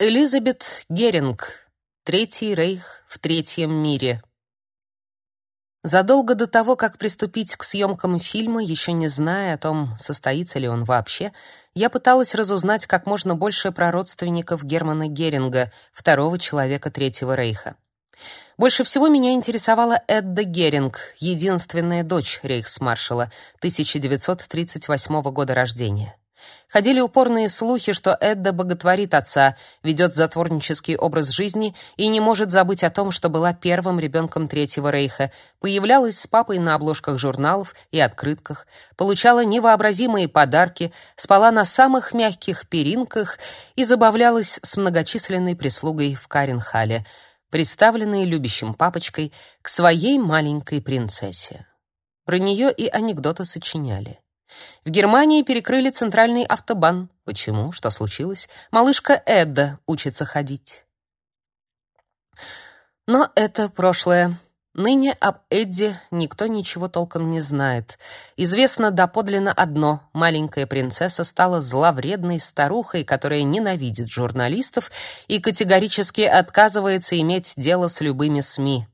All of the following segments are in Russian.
Элизабет Геринг. Третий рейх в третьем мире. Задолго до того, как приступить к съемкам фильма, еще не зная о том, состоится ли он вообще, я пыталась разузнать как можно больше про родственников Германа Геринга, второго человека Третьего рейха. Больше всего меня интересовала Эдда Геринг, единственная дочь рейхсмаршала, 1938 года рождения. Ходили упорные слухи, что Эдда боготворит отца, ведет затворнический образ жизни и не может забыть о том, что была первым ребенком Третьего рейха, появлялась с папой на обложках журналов и открытках, получала невообразимые подарки, спала на самых мягких перинках и забавлялась с многочисленной прислугой в Каренхале, представленной любящим папочкой к своей маленькой принцессе. Про нее и анекдоты сочиняли. В Германии перекрыли центральный автобан. Почему? Что случилось? Малышка Эдда учится ходить. Но это прошлое. Ныне об Эдди никто ничего толком не знает. Известно доподлинно одно: маленькая принцесса стала зловредной старухой, которая ненавидит журналистов и категорически отказывается иметь дело с любыми СМИ.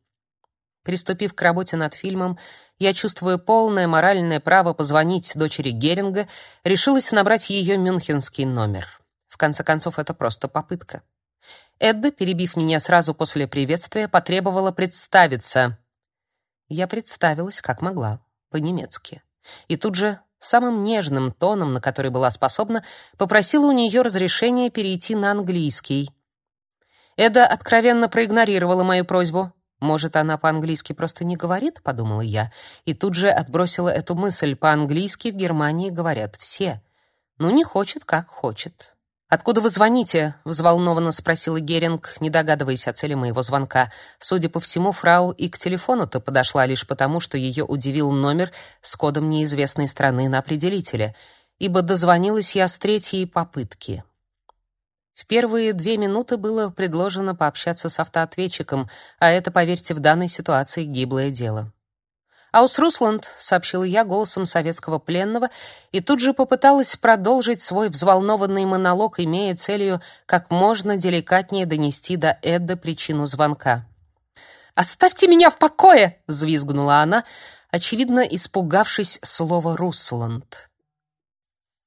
Приступив к работе над фильмом, я, чувствуя полное моральное право позвонить дочери Геринга, решилась набрать ее мюнхенский номер. В конце концов, это просто попытка. Эдда, перебив меня сразу после приветствия, потребовала представиться. Я представилась, как могла, по-немецки. И тут же самым нежным тоном, на который была способна, попросила у нее разрешения перейти на английский. Эда откровенно проигнорировала мою просьбу. Может, она по-английски просто не говорит, подумала я, и тут же отбросила эту мысль. По-английски в Германии говорят все. Ну не хочет, как хочет. Откуда вы звоните? взволнованно спросила Геринг, не догадываясь о цели моего звонка. Судя по всему, фрау и к телефону-то подошла лишь потому, что ее удивил номер с кодом неизвестной страны на определителе, ибо дозвонилась я с третьей попытки. В первые две минуты было предложено пообщаться с автоответчиком, а это, поверьте, в данной ситуации гиблое дело. «Аус Русланд», — сообщила я голосом советского пленного, и тут же попыталась продолжить свой взволнованный монолог, имея целью как можно деликатнее донести до Эдда причину звонка. «Оставьте меня в покое!» — взвизгнула она, очевидно, испугавшись слова «Русланд».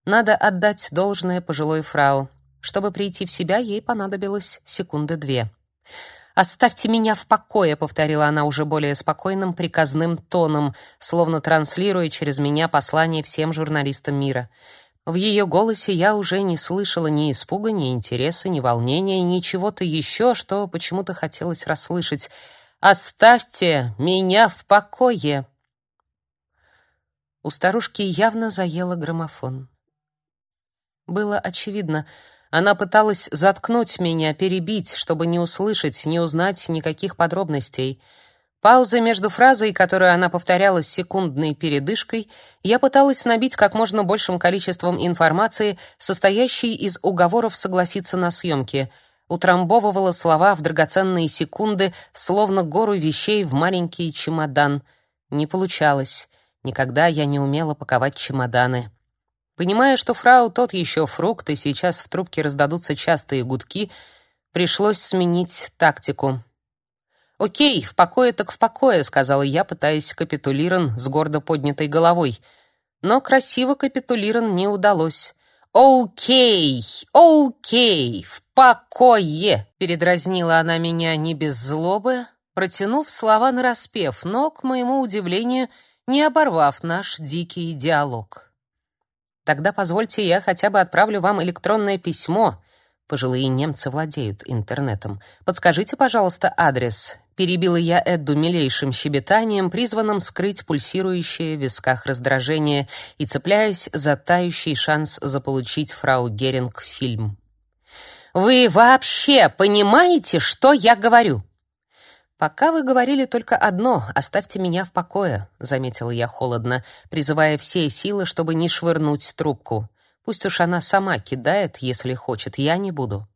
Надо отдать должное пожилой фрау. Чтобы прийти в себя, ей понадобилось секунды две. «Оставьте меня в покое», — повторила она уже более спокойным, приказным тоном, словно транслируя через меня послание всем журналистам мира. В ее голосе я уже не слышала ни испуга, ни интереса, ни волнения, ни чего-то еще, что почему-то хотелось расслышать. «Оставьте меня в покое!» У старушки явно заело граммофон. Было очевидно, она пыталась заткнуть меня, перебить, чтобы не услышать, не узнать никаких подробностей. Паузы между фразой, которую она повторяла с секундной передышкой, я пыталась набить как можно большим количеством информации, состоящей из уговоров согласиться на съемки. Утрамбовывала слова в драгоценные секунды, словно гору вещей в маленький чемодан. Не получалось. Никогда я не умела паковать чемоданы. Понимая, что фрау тот еще фрукт, и сейчас в трубке раздадутся частые гудки, пришлось сменить тактику. «Окей, в покое так в покое», — сказала я, пытаясь капитулирован с гордо поднятой головой. Но красиво капитулирован не удалось. «Окей, окей, в покое!» — передразнила она меня не без злобы, протянув слова нараспев, но, к моему удивлению, не оборвав наш дикий диалог. Тогда позвольте я хотя бы отправлю вам электронное письмо. Пожилые немцы владеют интернетом. Подскажите, пожалуйста, адрес. Перебила я Эдду милейшим щебетанием, призванным скрыть пульсирующее в висках раздражение и цепляясь за тающий шанс заполучить фрау Геринг фильм. «Вы вообще понимаете, что я говорю?» «Пока вы говорили только одно — оставьте меня в покое», — заметила я холодно, призывая все силы, чтобы не швырнуть трубку. «Пусть уж она сама кидает, если хочет, я не буду».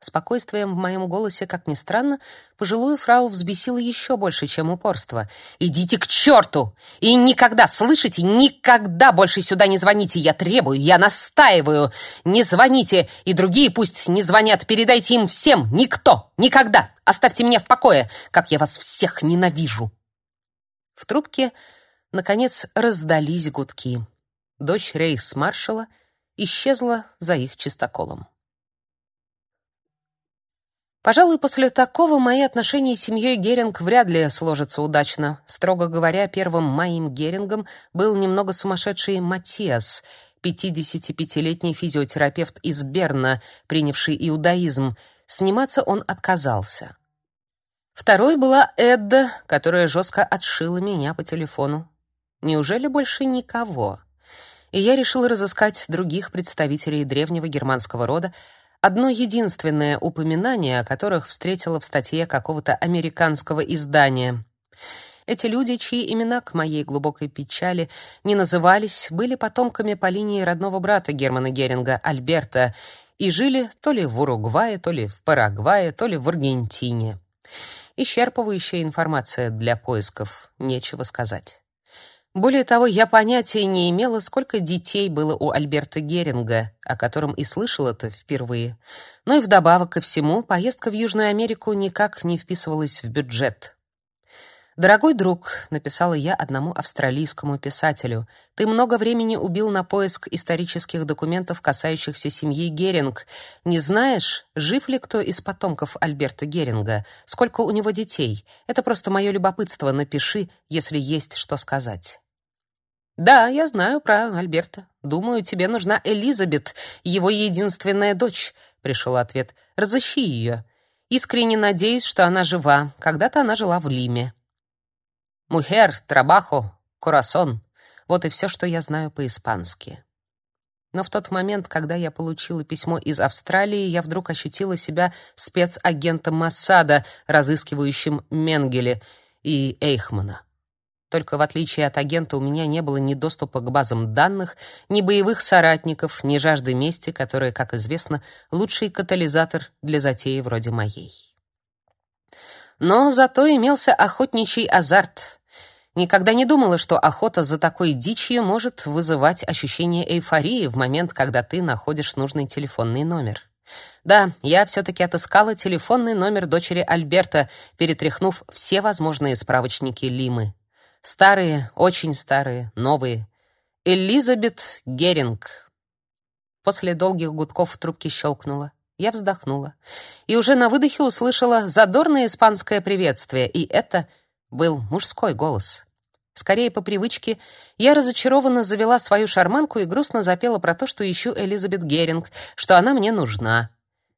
Спокойствием в моем голосе, как ни странно, пожилую фрау взбесило еще больше, чем упорство. «Идите к черту! И никогда, слышите, никогда больше сюда не звоните! Я требую, я настаиваю! Не звоните! И другие пусть не звонят! Передайте им всем! Никто! Никогда! Оставьте меня в покое! Как я вас всех ненавижу!» В трубке, наконец, раздались гудки. Дочь рейс-маршала исчезла за их чистоколом. Пожалуй, после такого мои отношения с семьей Геринг вряд ли сложатся удачно. Строго говоря, первым моим Герингом был немного сумасшедший Матиас, 55-летний физиотерапевт из Берна, принявший иудаизм. Сниматься он отказался. Второй была Эдда, которая жестко отшила меня по телефону. Неужели больше никого? И я решил разыскать других представителей древнего германского рода, Одно единственное упоминание о которых встретила в статье какого-то американского издания. Эти люди, чьи имена к моей глубокой печали не назывались, были потомками по линии родного брата Германа Геринга, Альберта, и жили то ли в Уругвае, то ли в Парагвае, то ли в Аргентине. Исчерпывающая информация для поисков, нечего сказать. Более того, я понятия не имела, сколько детей было у Альберта Геринга, о котором и слышала это впервые. Ну и вдобавок ко всему, поездка в Южную Америку никак не вписывалась в бюджет. «Дорогой друг», — написала я одному австралийскому писателю, «ты много времени убил на поиск исторических документов, касающихся семьи Геринг. Не знаешь, жив ли кто из потомков Альберта Геринга? Сколько у него детей? Это просто мое любопытство. Напиши, если есть что сказать». «Да, я знаю про Альберта. Думаю, тебе нужна Элизабет, его единственная дочь», — пришел ответ. «Разыщи ее. Искренне надеюсь, что она жива. Когда-то она жила в Лиме». «Мухер, трабахо, корасон» — вот и все, что я знаю по-испански. Но в тот момент, когда я получила письмо из Австралии, я вдруг ощутила себя спецагентом Массада, разыскивающим Менгеле и Эйхмана. Только в отличие от агента у меня не было ни доступа к базам данных, ни боевых соратников, ни жажды мести, которая, как известно, лучший катализатор для затеи вроде моей. Но зато имелся охотничий азарт. Никогда не думала, что охота за такой дичью может вызывать ощущение эйфории в момент, когда ты находишь нужный телефонный номер. Да, я все-таки отыскала телефонный номер дочери Альберта, перетряхнув все возможные справочники Лимы. Старые, очень старые, новые. Элизабет Геринг. После долгих гудков в трубке щелкнуло. Я вздохнула. И уже на выдохе услышала задорное испанское приветствие, и это был мужской голос. Скорее по привычке, я разочарованно завела свою шарманку и грустно запела про то, что ищу Элизабет Геринг, что она мне нужна.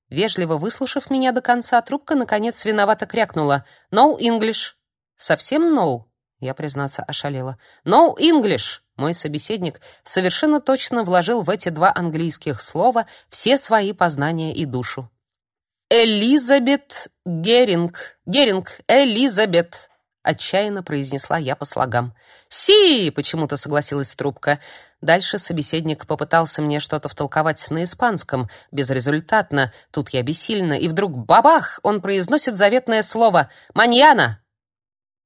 Вежливо выслушав меня до конца, трубка наконец виновато крякнула: "No English". Совсем no? Я, признаться, ошалела. «No English!» Мой собеседник совершенно точно вложил в эти два английских слова все свои познания и душу. «Элизабет Геринг! Геринг! Элизабет!» Отчаянно произнесла я по слогам. «Си!» — почему-то согласилась трубка. Дальше собеседник попытался мне что-то втолковать на испанском, безрезультатно. Тут я бессильна, и вдруг бабах! Он произносит заветное слово «Маньяна!»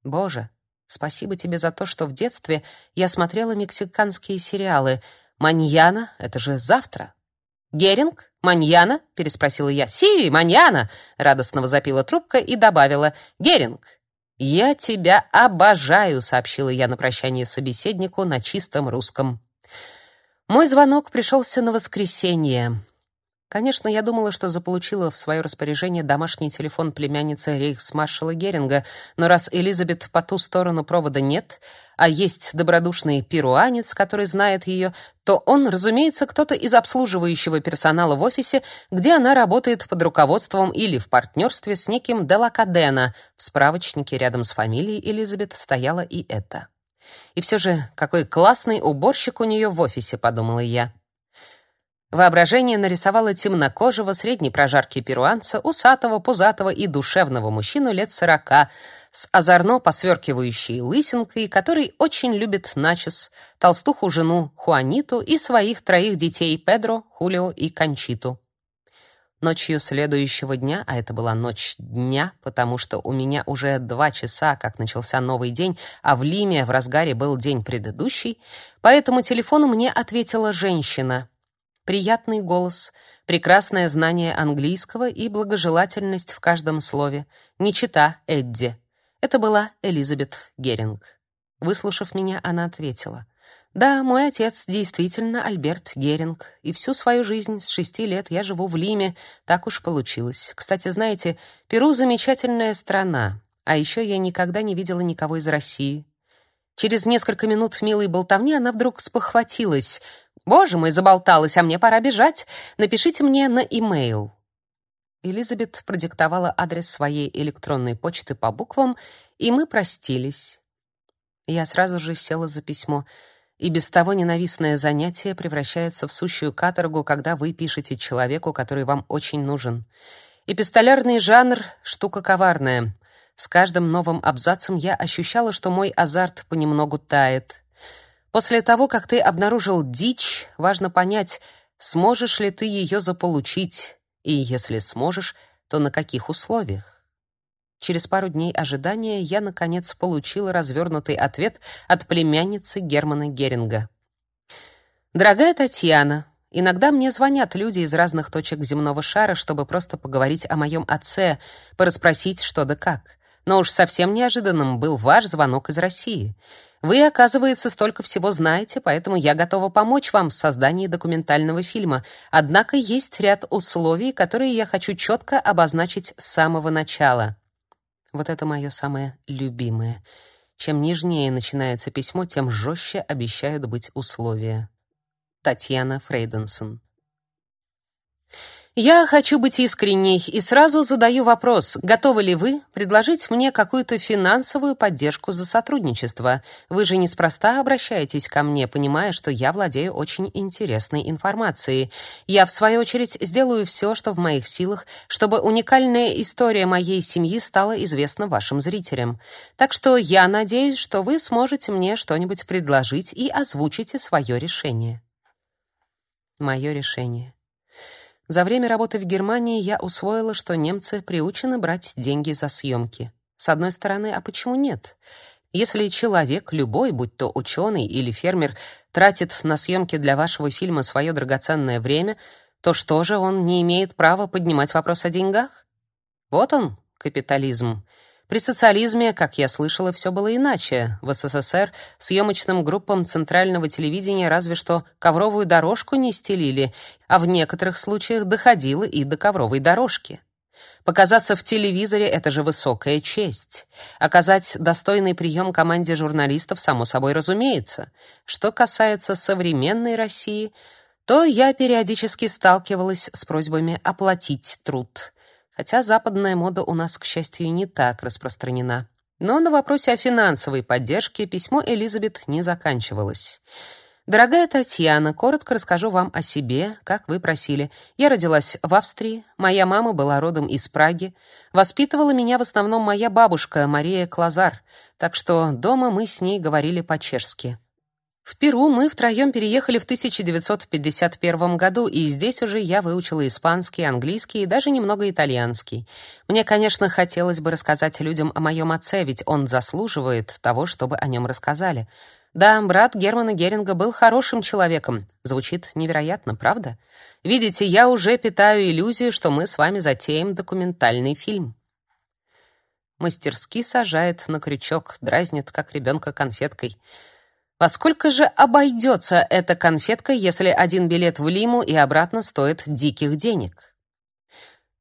Боже, Спасибо тебе за то, что в детстве я смотрела мексиканские сериалы. Маньяна — это же завтра. Геринг? Маньяна? переспросила я. Си, маньяна, радостно возопила трубка и добавила: Геринг. Я тебя обожаю, сообщила я на прощание собеседнику на чистом русском. Мой звонок пришелся на воскресенье. Конечно, я думала, что заполучила в свое распоряжение домашний телефон племянницы рейхсмаршала Геринга, но раз Элизабет по ту сторону провода нет, а есть добродушный перуанец, который знает ее, то он, разумеется, кто-то из обслуживающего персонала в офисе, где она работает под руководством или в партнерстве с неким Делакадена. В справочнике рядом с фамилией Элизабет стояло и это. И все же, какой классный уборщик у нее в офисе, подумала я. Воображение нарисовало темнокожего, средней прожарки перуанца, усатого, пузатого и душевного мужчину лет сорока, с озорно посверкивающей лысинкой, который очень любит начос, толстуху жену Хуаниту и своих троих детей Педро, Хулио и Кончиту. Ночью следующего дня, а это была ночь дня, потому что у меня уже два часа, как начался новый день, а в Лиме в разгаре был день предыдущий, по этому телефону мне ответила женщина. Приятный голос, прекрасное знание английского и благожелательность в каждом слове. Не чита Эдди. Это была Элизабет Геринг. Выслушав меня, она ответила: да, мой отец действительно Альберт Геринг, и всю свою жизнь с шести лет я живу в Лиме, так уж получилось. Кстати, знаете, Перу замечательная страна, а еще я никогда не видела никого из России. Через несколько минут милой болтовни она вдруг спохватилась. Боже мой, заболталась, а мне пора бежать. Напишите мне на имейл. Элизабет продиктовала адрес своей электронной почты по буквам, и мы простились. Я сразу же села за письмо и без того ненавистное занятие превращается в сущую каторгу, когда вы пишете человеку, который вам очень нужен. Эпистолярный жанр — штука коварная. С каждым новым абзацем я ощущала, что мой азарт понемногу тает. После того, как ты обнаружил дичь, важно понять, сможешь ли ты ее заполучить, и если сможешь, то на каких условиях. Через пару дней ожидания я, наконец, получила развернутый ответ от племянницы Германа Геринга. «Дорогая Татьяна, иногда мне звонят люди из разных точек земного шара, чтобы просто поговорить о моем отце, порасспросить что да как. Но уж совсем неожиданным был ваш звонок из России. Вы, оказывается, столько всего знаете, поэтому я готова помочь вам в создании документального фильма. Однако есть ряд условий, которые я хочу четко обозначить с самого начала. Вот это мое самое любимое. Чем нежнее начинается письмо, тем жестче обещают быть условия. Татьяна Фрейденсон я хочу быть искренней и сразу задаю вопрос: готовы ли вы предложить мне какую-то финансовую поддержку за сотрудничество? Вы же неспроста обращаетесь ко мне, понимая, что я владею очень интересной информацией. Я в свою очередь сделаю все, что в моих силах, чтобы уникальная история моей семьи стала известна вашим зрителям. Так что я надеюсь, что вы сможете мне что-нибудь предложить и озвучите свое решение. Мое решение. За время работы в Германии я усвоила, что немцы приучены брать деньги за съемки. С одной стороны, а почему нет? Если человек, любой, будь то ученый или фермер, тратит на съемки для вашего фильма свое драгоценное время, то что же он не имеет права поднимать вопрос о деньгах? Вот он, капитализм. При социализме, как я слышала, все было иначе. В СССР съемочным группам центрального телевидения разве что ковровую дорожку не стелили, а в некоторых случаях доходило и до ковровой дорожки. Показаться в телевизоре — это же высокая честь. Оказать достойный прием команде журналистов, само собой разумеется. Что касается современной России, то я периодически сталкивалась с просьбами оплатить труд хотя западная мода у нас, к счастью, не так распространена. Но на вопросе о финансовой поддержке письмо Элизабет не заканчивалось. Дорогая Татьяна, коротко расскажу вам о себе, как вы просили. Я родилась в Австрии, моя мама была родом из Праги. Воспитывала меня в основном моя бабушка Мария Клазар, так что дома мы с ней говорили по-чешски. В Перу мы втроем переехали в 1951 году, и здесь уже я выучила испанский, английский и даже немного итальянский. Мне, конечно, хотелось бы рассказать людям о моем отце, ведь он заслуживает того, чтобы о нем рассказали. Да, брат Германа Геринга был хорошим человеком. Звучит невероятно, правда? Видите, я уже питаю иллюзию, что мы с вами затеем документальный фильм. Мастерски сажает на крючок, дразнит, как ребенка конфеткой. Во сколько же обойдется эта конфетка, если один билет в Лиму и обратно стоит диких денег?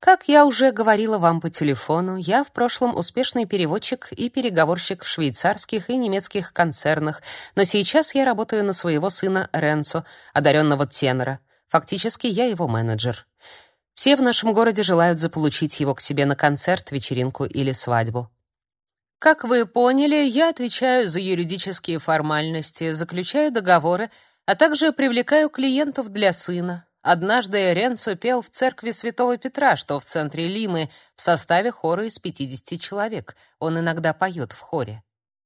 Как я уже говорила вам по телефону, я в прошлом успешный переводчик и переговорщик в швейцарских и немецких концернах, но сейчас я работаю на своего сына Ренцо, одаренного тенора. Фактически я его менеджер. Все в нашем городе желают заполучить его к себе на концерт, вечеринку или свадьбу. Как вы поняли, я отвечаю за юридические формальности, заключаю договоры, а также привлекаю клиентов для сына. Однажды Ренцо пел в церкви Святого Петра, что в центре Лимы, в составе хора из 50 человек. Он иногда поет в хоре.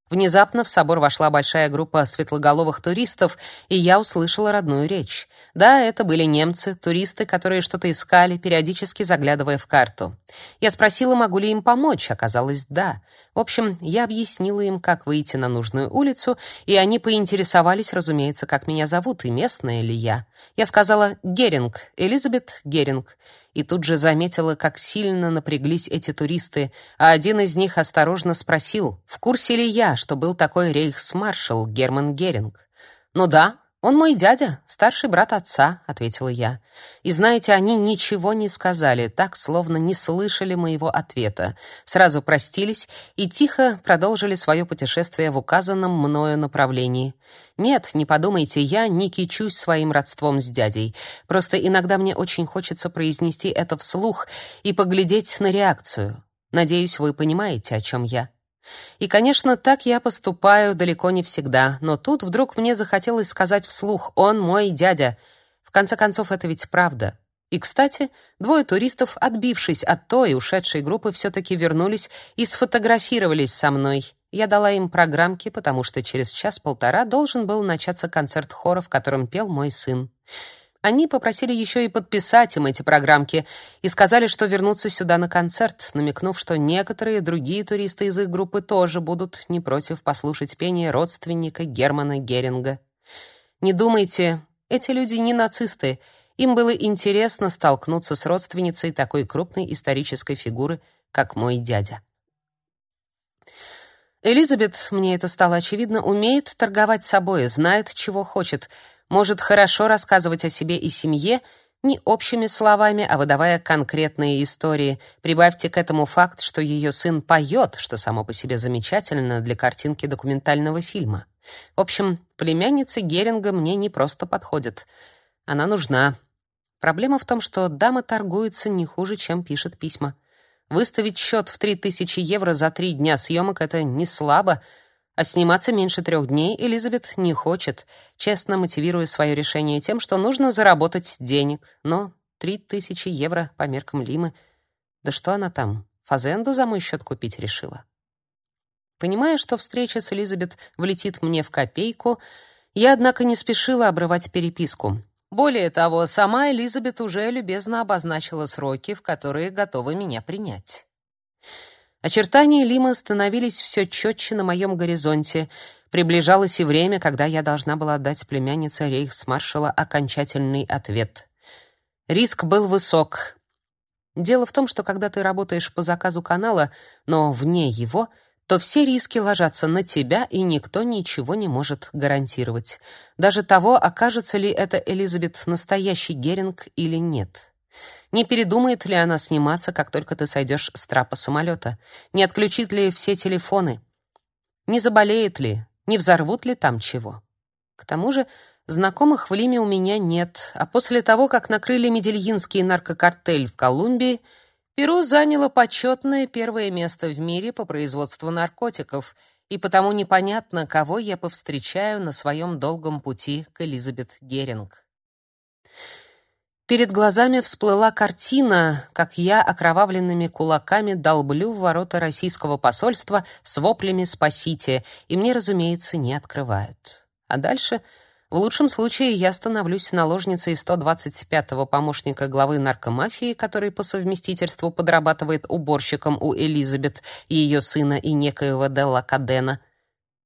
Внезапно в собор вошла большая группа светлоголовых туристов, и я услышала родную речь. Да, это были немцы, туристы, которые что-то искали, периодически заглядывая в карту. Я спросила, могу ли им помочь, оказалось, да. В общем, я объяснила им, как выйти на нужную улицу, и они поинтересовались, разумеется, как меня зовут и местная ли я. Я сказала «Геринг, Элизабет Геринг» и тут же заметила, как сильно напряглись эти туристы, а один из них осторожно спросил, в курсе ли я, что был такой рейхсмаршал Герман Геринг. «Ну да, он мой дядя, старший брат отца», — ответила я. И знаете, они ничего не сказали, так, словно не слышали моего ответа. Сразу простились и тихо продолжили свое путешествие в указанном мною направлении. Нет, не подумайте, я не кичусь своим родством с дядей. Просто иногда мне очень хочется произнести это вслух и поглядеть на реакцию. Надеюсь, вы понимаете, о чем я. И, конечно, так я поступаю далеко не всегда, но тут вдруг мне захотелось сказать вслух «Он мой дядя». В конце концов, это ведь правда. И, кстати, двое туристов, отбившись от той ушедшей группы, все-таки вернулись и сфотографировались со мной. Я дала им программки, потому что через час-полтора должен был начаться концерт хора, в котором пел мой сын. Они попросили еще и подписать им эти программки и сказали, что вернутся сюда на концерт, намекнув, что некоторые другие туристы из их группы тоже будут не против послушать пение родственника Германа Геринга. Не думайте, эти люди не нацисты. Им было интересно столкнуться с родственницей такой крупной исторической фигуры, как мой дядя. Элизабет, мне это стало очевидно, умеет торговать собой, знает, чего хочет — может хорошо рассказывать о себе и семье, не общими словами, а выдавая конкретные истории. Прибавьте к этому факт, что ее сын поет, что само по себе замечательно для картинки документального фильма. В общем, племянница Геринга мне не просто подходит. Она нужна. Проблема в том, что дама торгуется не хуже, чем пишет письма. Выставить счет в 3000 евро за три дня съемок — это не слабо, а сниматься меньше трех дней Элизабет не хочет, честно мотивируя свое решение тем, что нужно заработать денег. Но три тысячи евро по меркам Лимы. Да что она там, фазенду за мой счет купить решила? Понимая, что встреча с Элизабет влетит мне в копейку, я, однако, не спешила обрывать переписку. Более того, сама Элизабет уже любезно обозначила сроки, в которые готова меня принять. Очертания Лима становились все четче на моем горизонте. Приближалось и время, когда я должна была отдать племяннице рейхсмаршала окончательный ответ. Риск был высок. Дело в том, что когда ты работаешь по заказу канала, но вне его, то все риски ложатся на тебя, и никто ничего не может гарантировать. Даже того, окажется ли это Элизабет настоящий Геринг или нет. Не передумает ли она сниматься, как только ты сойдешь с трапа самолета? Не отключит ли все телефоны? Не заболеет ли? Не взорвут ли там чего? К тому же, знакомых в Лиме у меня нет, а после того, как накрыли медельинский наркокартель в Колумбии, Перу заняло почетное первое место в мире по производству наркотиков, и потому непонятно, кого я повстречаю на своем долгом пути к Элизабет Геринг. Перед глазами всплыла картина, как я окровавленными кулаками долблю в ворота российского посольства с воплями «Спасите!» и мне, разумеется, не открывают. А дальше, в лучшем случае, я становлюсь наложницей 125-го помощника главы наркомафии, который по совместительству подрабатывает уборщиком у Элизабет, ее сына и некоего Делла Кадена —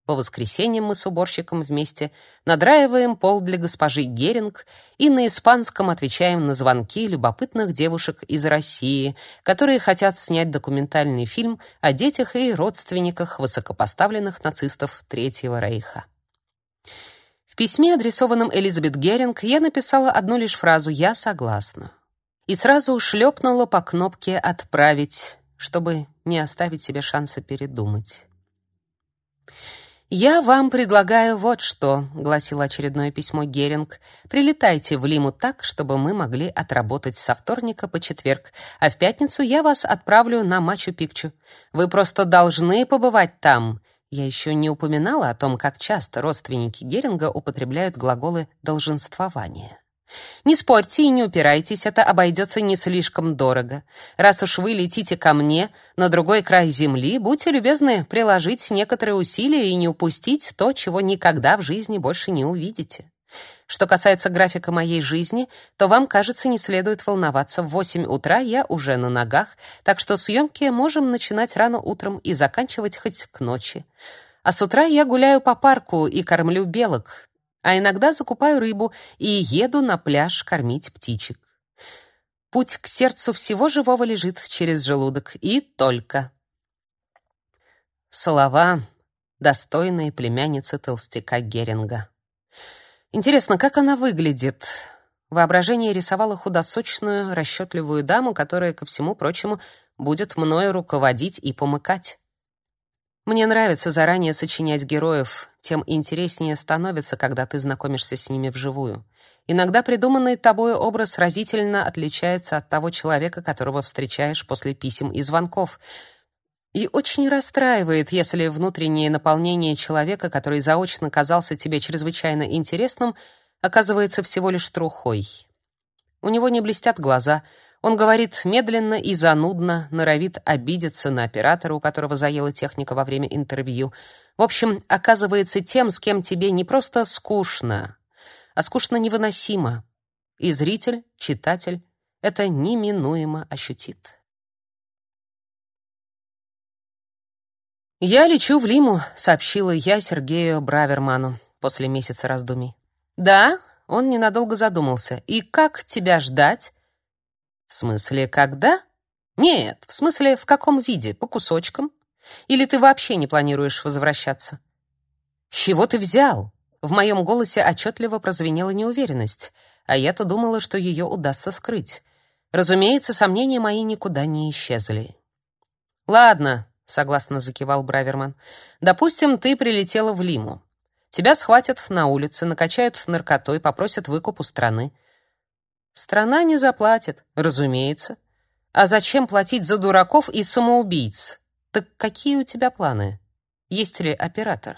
по воскресеньям мы с уборщиком вместе надраиваем пол для госпожи Геринг и на испанском отвечаем на звонки любопытных девушек из России, которые хотят снять документальный фильм о детях и родственниках высокопоставленных нацистов Третьего Рейха. В письме, адресованном Элизабет Геринг, я написала одну лишь фразу «Я согласна». И сразу шлепнула по кнопке «Отправить», чтобы не оставить себе шанса передумать. «Я вам предлагаю вот что», — гласило очередное письмо Геринг. «Прилетайте в Лиму так, чтобы мы могли отработать со вторника по четверг, а в пятницу я вас отправлю на Мачу-Пикчу. Вы просто должны побывать там». Я еще не упоминала о том, как часто родственники Геринга употребляют глаголы «долженствование». Не спорьте и не упирайтесь, это обойдется не слишком дорого. Раз уж вы летите ко мне на другой край земли, будьте любезны приложить некоторые усилия и не упустить то, чего никогда в жизни больше не увидите. Что касается графика моей жизни, то вам, кажется, не следует волноваться. В 8 утра я уже на ногах, так что съемки можем начинать рано утром и заканчивать хоть к ночи. А с утра я гуляю по парку и кормлю белок а иногда закупаю рыбу и еду на пляж кормить птичек. Путь к сердцу всего живого лежит через желудок и только. Слова, достойные племянницы толстяка Геринга. Интересно, как она выглядит? Воображение рисовало худосочную, расчетливую даму, которая, ко всему прочему, будет мною руководить и помыкать. Мне нравится заранее сочинять героев, тем интереснее становится, когда ты знакомишься с ними вживую. Иногда придуманный тобой образ разительно отличается от того человека, которого встречаешь после писем и звонков. И очень расстраивает, если внутреннее наполнение человека, который заочно казался тебе чрезвычайно интересным, оказывается всего лишь трухой. У него не блестят глаза — он говорит медленно и занудно, норовит обидеться на оператора, у которого заела техника во время интервью. В общем, оказывается тем, с кем тебе не просто скучно, а скучно невыносимо. И зритель, читатель это неминуемо ощутит. «Я лечу в Лиму», — сообщила я Сергею Браверману после месяца раздумий. «Да?» — он ненадолго задумался. «И как тебя ждать?» В смысле, когда? Нет, в смысле, в каком виде? По кусочкам? Или ты вообще не планируешь возвращаться? С чего ты взял? В моем голосе отчетливо прозвенела неуверенность, а я-то думала, что ее удастся скрыть. Разумеется, сомнения мои никуда не исчезли. Ладно, согласно закивал Браверман. Допустим, ты прилетела в Лиму. Тебя схватят на улице, накачают наркотой, попросят выкуп у страны. Страна не заплатит, разумеется. А зачем платить за дураков и самоубийц? Так какие у тебя планы? Есть ли оператор?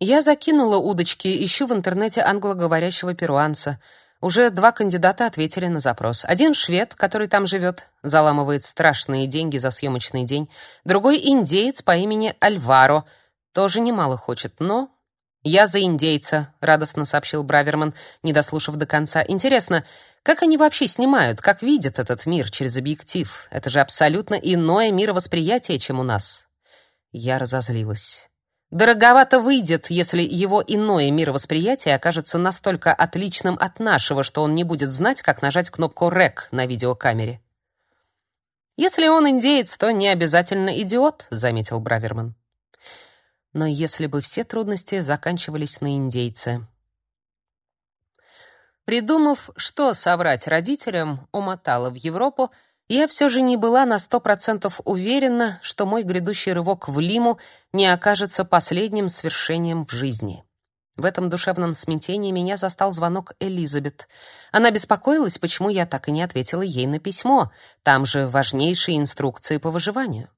Я закинула удочки, ищу в интернете англоговорящего перуанца. Уже два кандидата ответили на запрос. Один швед, который там живет, заламывает страшные деньги за съемочный день. Другой индеец по имени Альваро, тоже немало хочет, но «Я за индейца», — радостно сообщил Браверман, не дослушав до конца. «Интересно, как они вообще снимают, как видят этот мир через объектив? Это же абсолютно иное мировосприятие, чем у нас». Я разозлилась. Дороговато выйдет, если его иное мировосприятие окажется настолько отличным от нашего, что он не будет знать, как нажать кнопку «Рек» на видеокамере. «Если он индеец, то не обязательно идиот», — заметил Браверман но если бы все трудности заканчивались на индейце. Придумав, что соврать родителям, умотала в Европу, я все же не была на сто процентов уверена, что мой грядущий рывок в Лиму не окажется последним свершением в жизни. В этом душевном смятении меня застал звонок Элизабет. Она беспокоилась, почему я так и не ответила ей на письмо. Там же важнейшие инструкции по выживанию.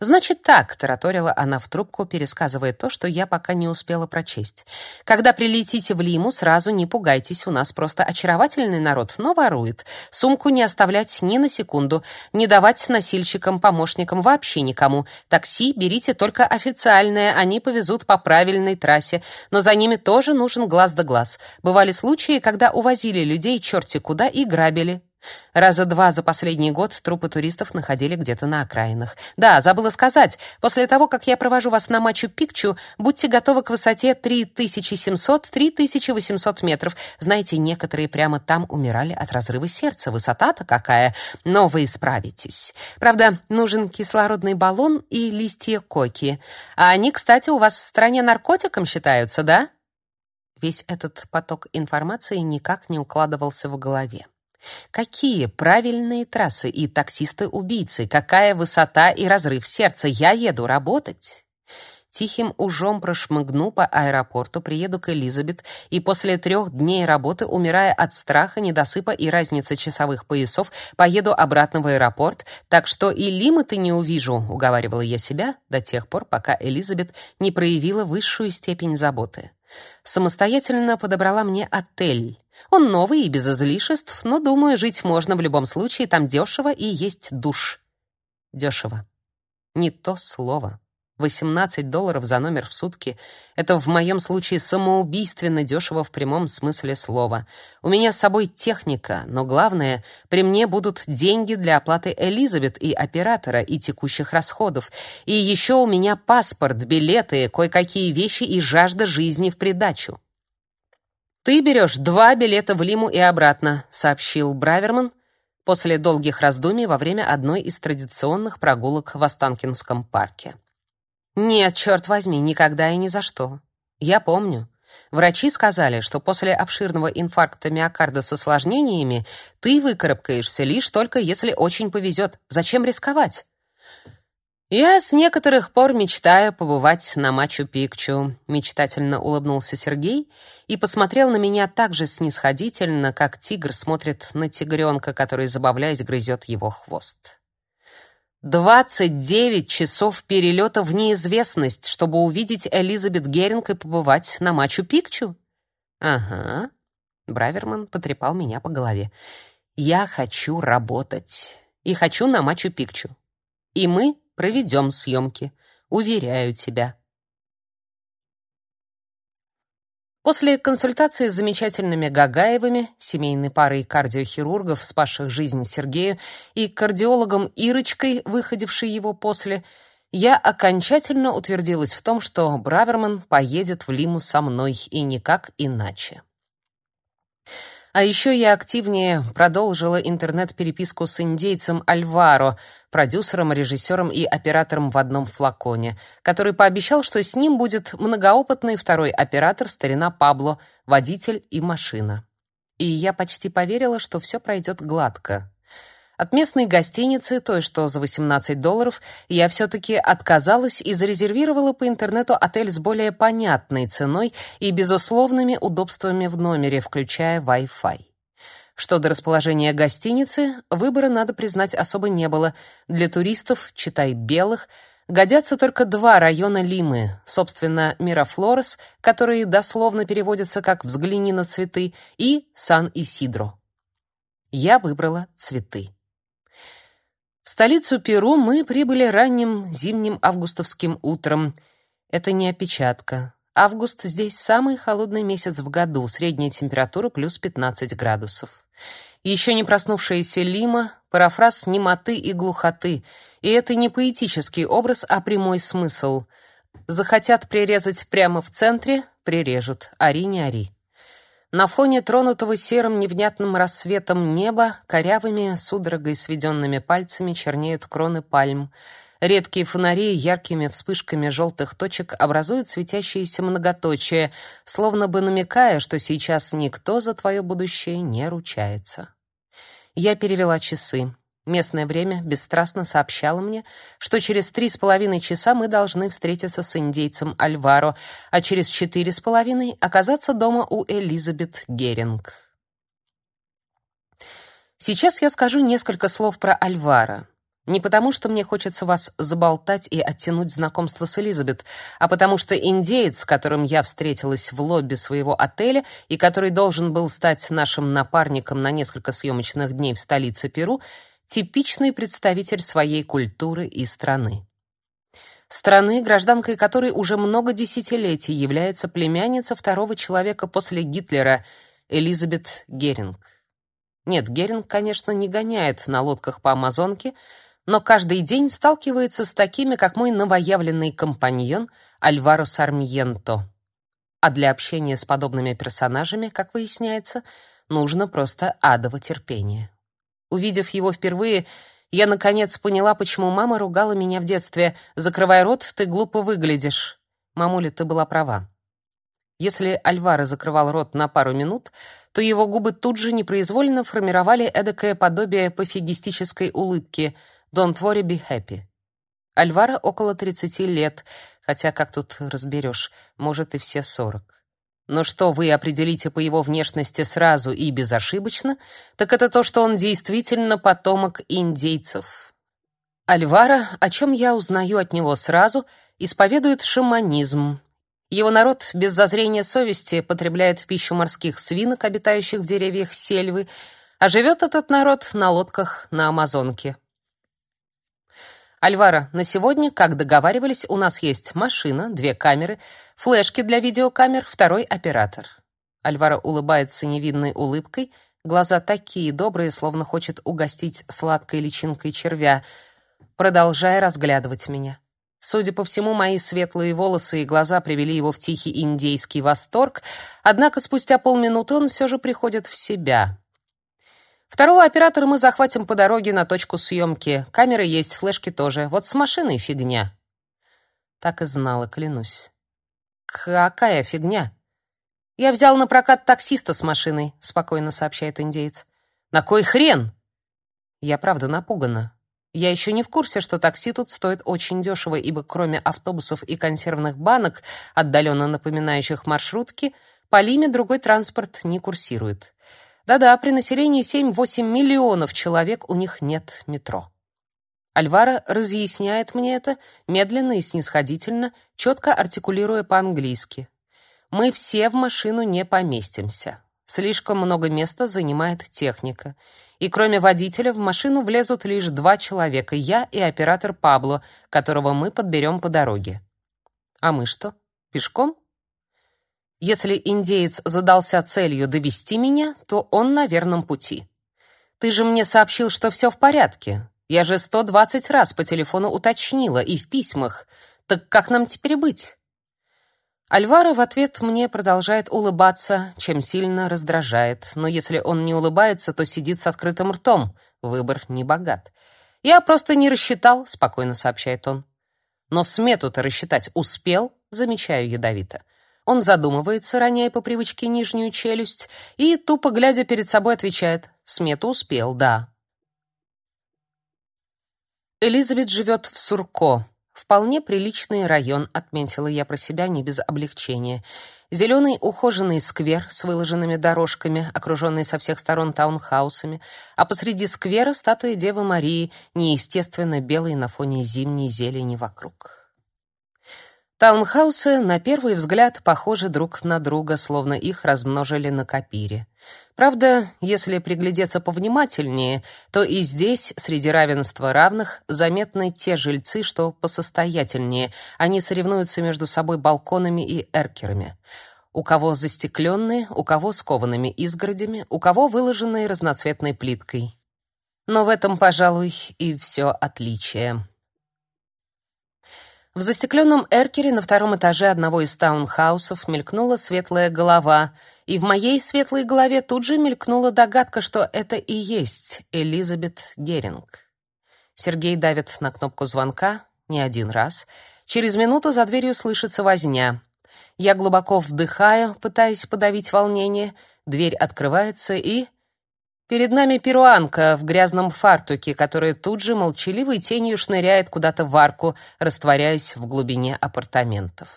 Значит так, тараторила она в трубку, пересказывая то, что я пока не успела прочесть. Когда прилетите в Лиму, сразу не пугайтесь, у нас просто очаровательный народ, но ворует. Сумку не оставлять ни на секунду, не давать носильщикам, помощникам вообще никому. Такси берите только официальное, они повезут по правильной трассе, но за ними тоже нужен глаз да глаз. Бывали случаи, когда увозили людей черти куда и грабили. Раза два за последний год трупы туристов находили где-то на окраинах. Да, забыла сказать, после того, как я провожу вас на Мачу-Пикчу, будьте готовы к высоте 3700-3800 метров. Знаете, некоторые прямо там умирали от разрыва сердца. Высота-то какая, но вы справитесь. Правда, нужен кислородный баллон и листья коки. А они, кстати, у вас в стране наркотиком считаются, да? Весь этот поток информации никак не укладывался в голове. Какие правильные трассы и таксисты-убийцы, какая высота и разрыв сердца. Я еду работать. Тихим ужом прошмыгну по аэропорту, приеду к Элизабет и после трех дней работы, умирая от страха, недосыпа и разницы часовых поясов, поеду обратно в аэропорт, так что и Лимы-то не увижу, уговаривала я себя до тех пор, пока Элизабет не проявила высшую степень заботы. Самостоятельно подобрала мне отель. Он новый и без излишеств, но, думаю, жить можно в любом случае, там дешево и есть душ. Дешево. Не то слово. 18 долларов за номер в сутки — это в моем случае самоубийственно дешево в прямом смысле слова. У меня с собой техника, но главное, при мне будут деньги для оплаты Элизабет и оператора, и текущих расходов. И еще у меня паспорт, билеты, кое-какие вещи и жажда жизни в придачу. «Ты берешь два билета в Лиму и обратно», — сообщил Браверман после долгих раздумий во время одной из традиционных прогулок в Останкинском парке. Нет, черт возьми, никогда и ни за что. Я помню. Врачи сказали, что после обширного инфаркта миокарда с осложнениями ты выкарабкаешься лишь только если очень повезет. Зачем рисковать? Я с некоторых пор мечтаю побывать на Мачу-Пикчу, мечтательно улыбнулся Сергей и посмотрел на меня так же снисходительно, как тигр смотрит на тигренка, который забавляясь грызет его хвост. Двадцать девять часов перелета в неизвестность, чтобы увидеть Элизабет Геринг и побывать на Мачу-Пикчу? Ага. Браверман потрепал меня по голове. Я хочу работать. И хочу на Мачу-Пикчу. И мы проведем съемки. Уверяю тебя. После консультации с замечательными Гагаевыми, семейной парой кардиохирургов, спасших жизнь Сергею, и кардиологом Ирочкой, выходившей его после, я окончательно утвердилась в том, что Браверман поедет в Лиму со мной и никак иначе. А еще я активнее продолжила интернет-переписку с индейцем Альваро, продюсером, режиссером и оператором в одном флаконе, который пообещал, что с ним будет многоопытный второй оператор старина Пабло, водитель и машина. И я почти поверила, что все пройдет гладко. От местной гостиницы, той, что за 18 долларов, я все-таки отказалась и зарезервировала по интернету отель с более понятной ценой и безусловными удобствами в номере, включая Wi-Fi. Что до расположения гостиницы, выбора, надо признать, особо не было. Для туристов, читай белых, годятся только два района Лимы, собственно, Мирафлорес, которые дословно переводятся как «взгляни на цветы», и Сан-Исидро. Я выбрала цветы. В столицу Перу мы прибыли ранним зимним августовским утром. Это не опечатка. Август здесь самый холодный месяц в году, средняя температура плюс 15 градусов. Еще не проснувшаяся Лима, парафраз немоты и глухоты. И это не поэтический образ, а прямой смысл. Захотят прирезать прямо в центре — прирежут, ари не ари. На фоне тронутого серым невнятным рассветом неба корявыми, судорогой сведенными пальцами чернеют кроны пальм. Редкие фонари яркими вспышками желтых точек образуют светящиеся многоточие, словно бы намекая, что сейчас никто за твое будущее не ручается. Я перевела часы. Местное время бесстрастно сообщало мне, что через три с половиной часа мы должны встретиться с индейцем Альваро, а через четыре с половиной оказаться дома у Элизабет Геринг. Сейчас я скажу несколько слов про Альваро. Не потому, что мне хочется вас заболтать и оттянуть знакомство с Элизабет, а потому что индеец, с которым я встретилась в лобби своего отеля и который должен был стать нашим напарником на несколько съемочных дней в столице Перу, типичный представитель своей культуры и страны. Страны, гражданкой которой уже много десятилетий является племянница второго человека после Гитлера, Элизабет Геринг. Нет, Геринг, конечно, не гоняет на лодках по Амазонке, но каждый день сталкивается с такими, как мой новоявленный компаньон Альваро Сармьенто. А для общения с подобными персонажами, как выясняется, нужно просто адово терпение. Увидев его впервые, я наконец поняла, почему мама ругала меня в детстве: "Закрывай рот, ты глупо выглядишь". Мамуля, ты была права. Если Альваро закрывал рот на пару минут, то его губы тут же непроизвольно формировали эдакое подобие пофигистической улыбки «Don't worry, be happy». Альваро около 30 лет, хотя как тут разберешь, может и все 40. Но что вы определите по его внешности сразу и безошибочно, так это то, что он действительно потомок индейцев. Альвара, о чем я узнаю от него сразу, исповедует шаманизм Его народ без зазрения совести потребляет в пищу морских свинок, обитающих в деревьях сельвы, а живет этот народ на лодках на Амазонке. Альвара, на сегодня, как договаривались, у нас есть машина, две камеры, флешки для видеокамер, второй оператор. Альвара улыбается невинной улыбкой, глаза такие добрые, словно хочет угостить сладкой личинкой червя, продолжая разглядывать меня. Судя по всему, мои светлые волосы и глаза привели его в тихий индейский восторг, однако спустя полминуты он все же приходит в себя. Второго оператора мы захватим по дороге на точку съемки. Камеры есть, флешки тоже. Вот с машиной фигня. Так и знала, клянусь. Какая фигня? Я взял на прокат таксиста с машиной, спокойно сообщает индеец. На кой хрен? Я правда напугана. Я еще не в курсе, что такси тут стоит очень дешево, ибо кроме автобусов и консервных банок, отдаленно напоминающих маршрутки, по Лиме другой транспорт не курсирует. Да-да, при населении 7-8 миллионов человек у них нет метро. Альвара разъясняет мне это медленно и снисходительно, четко артикулируя по-английски. Мы все в машину не поместимся. Слишком много места занимает техника. И кроме водителя в машину влезут лишь два человека, я и оператор Пабло, которого мы подберем по дороге. А мы что? Пешком? Если индеец задался целью довести меня, то он на верном пути. Ты же мне сообщил, что все в порядке. Я же 120 раз по телефону уточнила и в письмах. Так как нам теперь быть? Альваро в ответ мне продолжает улыбаться, чем сильно раздражает. Но если он не улыбается, то сидит с открытым ртом. Выбор не богат. Я просто не рассчитал, спокойно сообщает он. Но смету-то рассчитать успел, замечаю ядовито. Он задумывается, роняя по привычке нижнюю челюсть, и, тупо глядя перед собой, отвечает «Смету успел, да». Элизабет живет в Сурко, Вполне приличный район, отметила я про себя не без облегчения. Зеленый ухоженный сквер с выложенными дорожками, окруженный со всех сторон таунхаусами, а посреди сквера статуя Девы Марии, неестественно белой на фоне зимней зелени вокруг. Таунхаусы на первый взгляд похожи друг на друга, словно их размножили на копире. Правда, если приглядеться повнимательнее, то и здесь, среди равенства равных, заметны те жильцы, что посостоятельнее. Они соревнуются между собой балконами и эркерами. У кого застекленные, у кого с коваными изгородями, у кого выложенные разноцветной плиткой. Но в этом, пожалуй, и все отличие. В застекленном эркере на втором этаже одного из таунхаусов мелькнула светлая голова, и в моей светлой голове тут же мелькнула догадка, что это и есть Элизабет Геринг. Сергей давит на кнопку звонка не один раз. Через минуту за дверью слышится возня. Я глубоко вдыхаю, пытаясь подавить волнение. Дверь открывается, и Перед нами перуанка в грязном фартуке, которая тут же молчаливой тенью шныряет куда-то в арку, растворяясь в глубине апартаментов.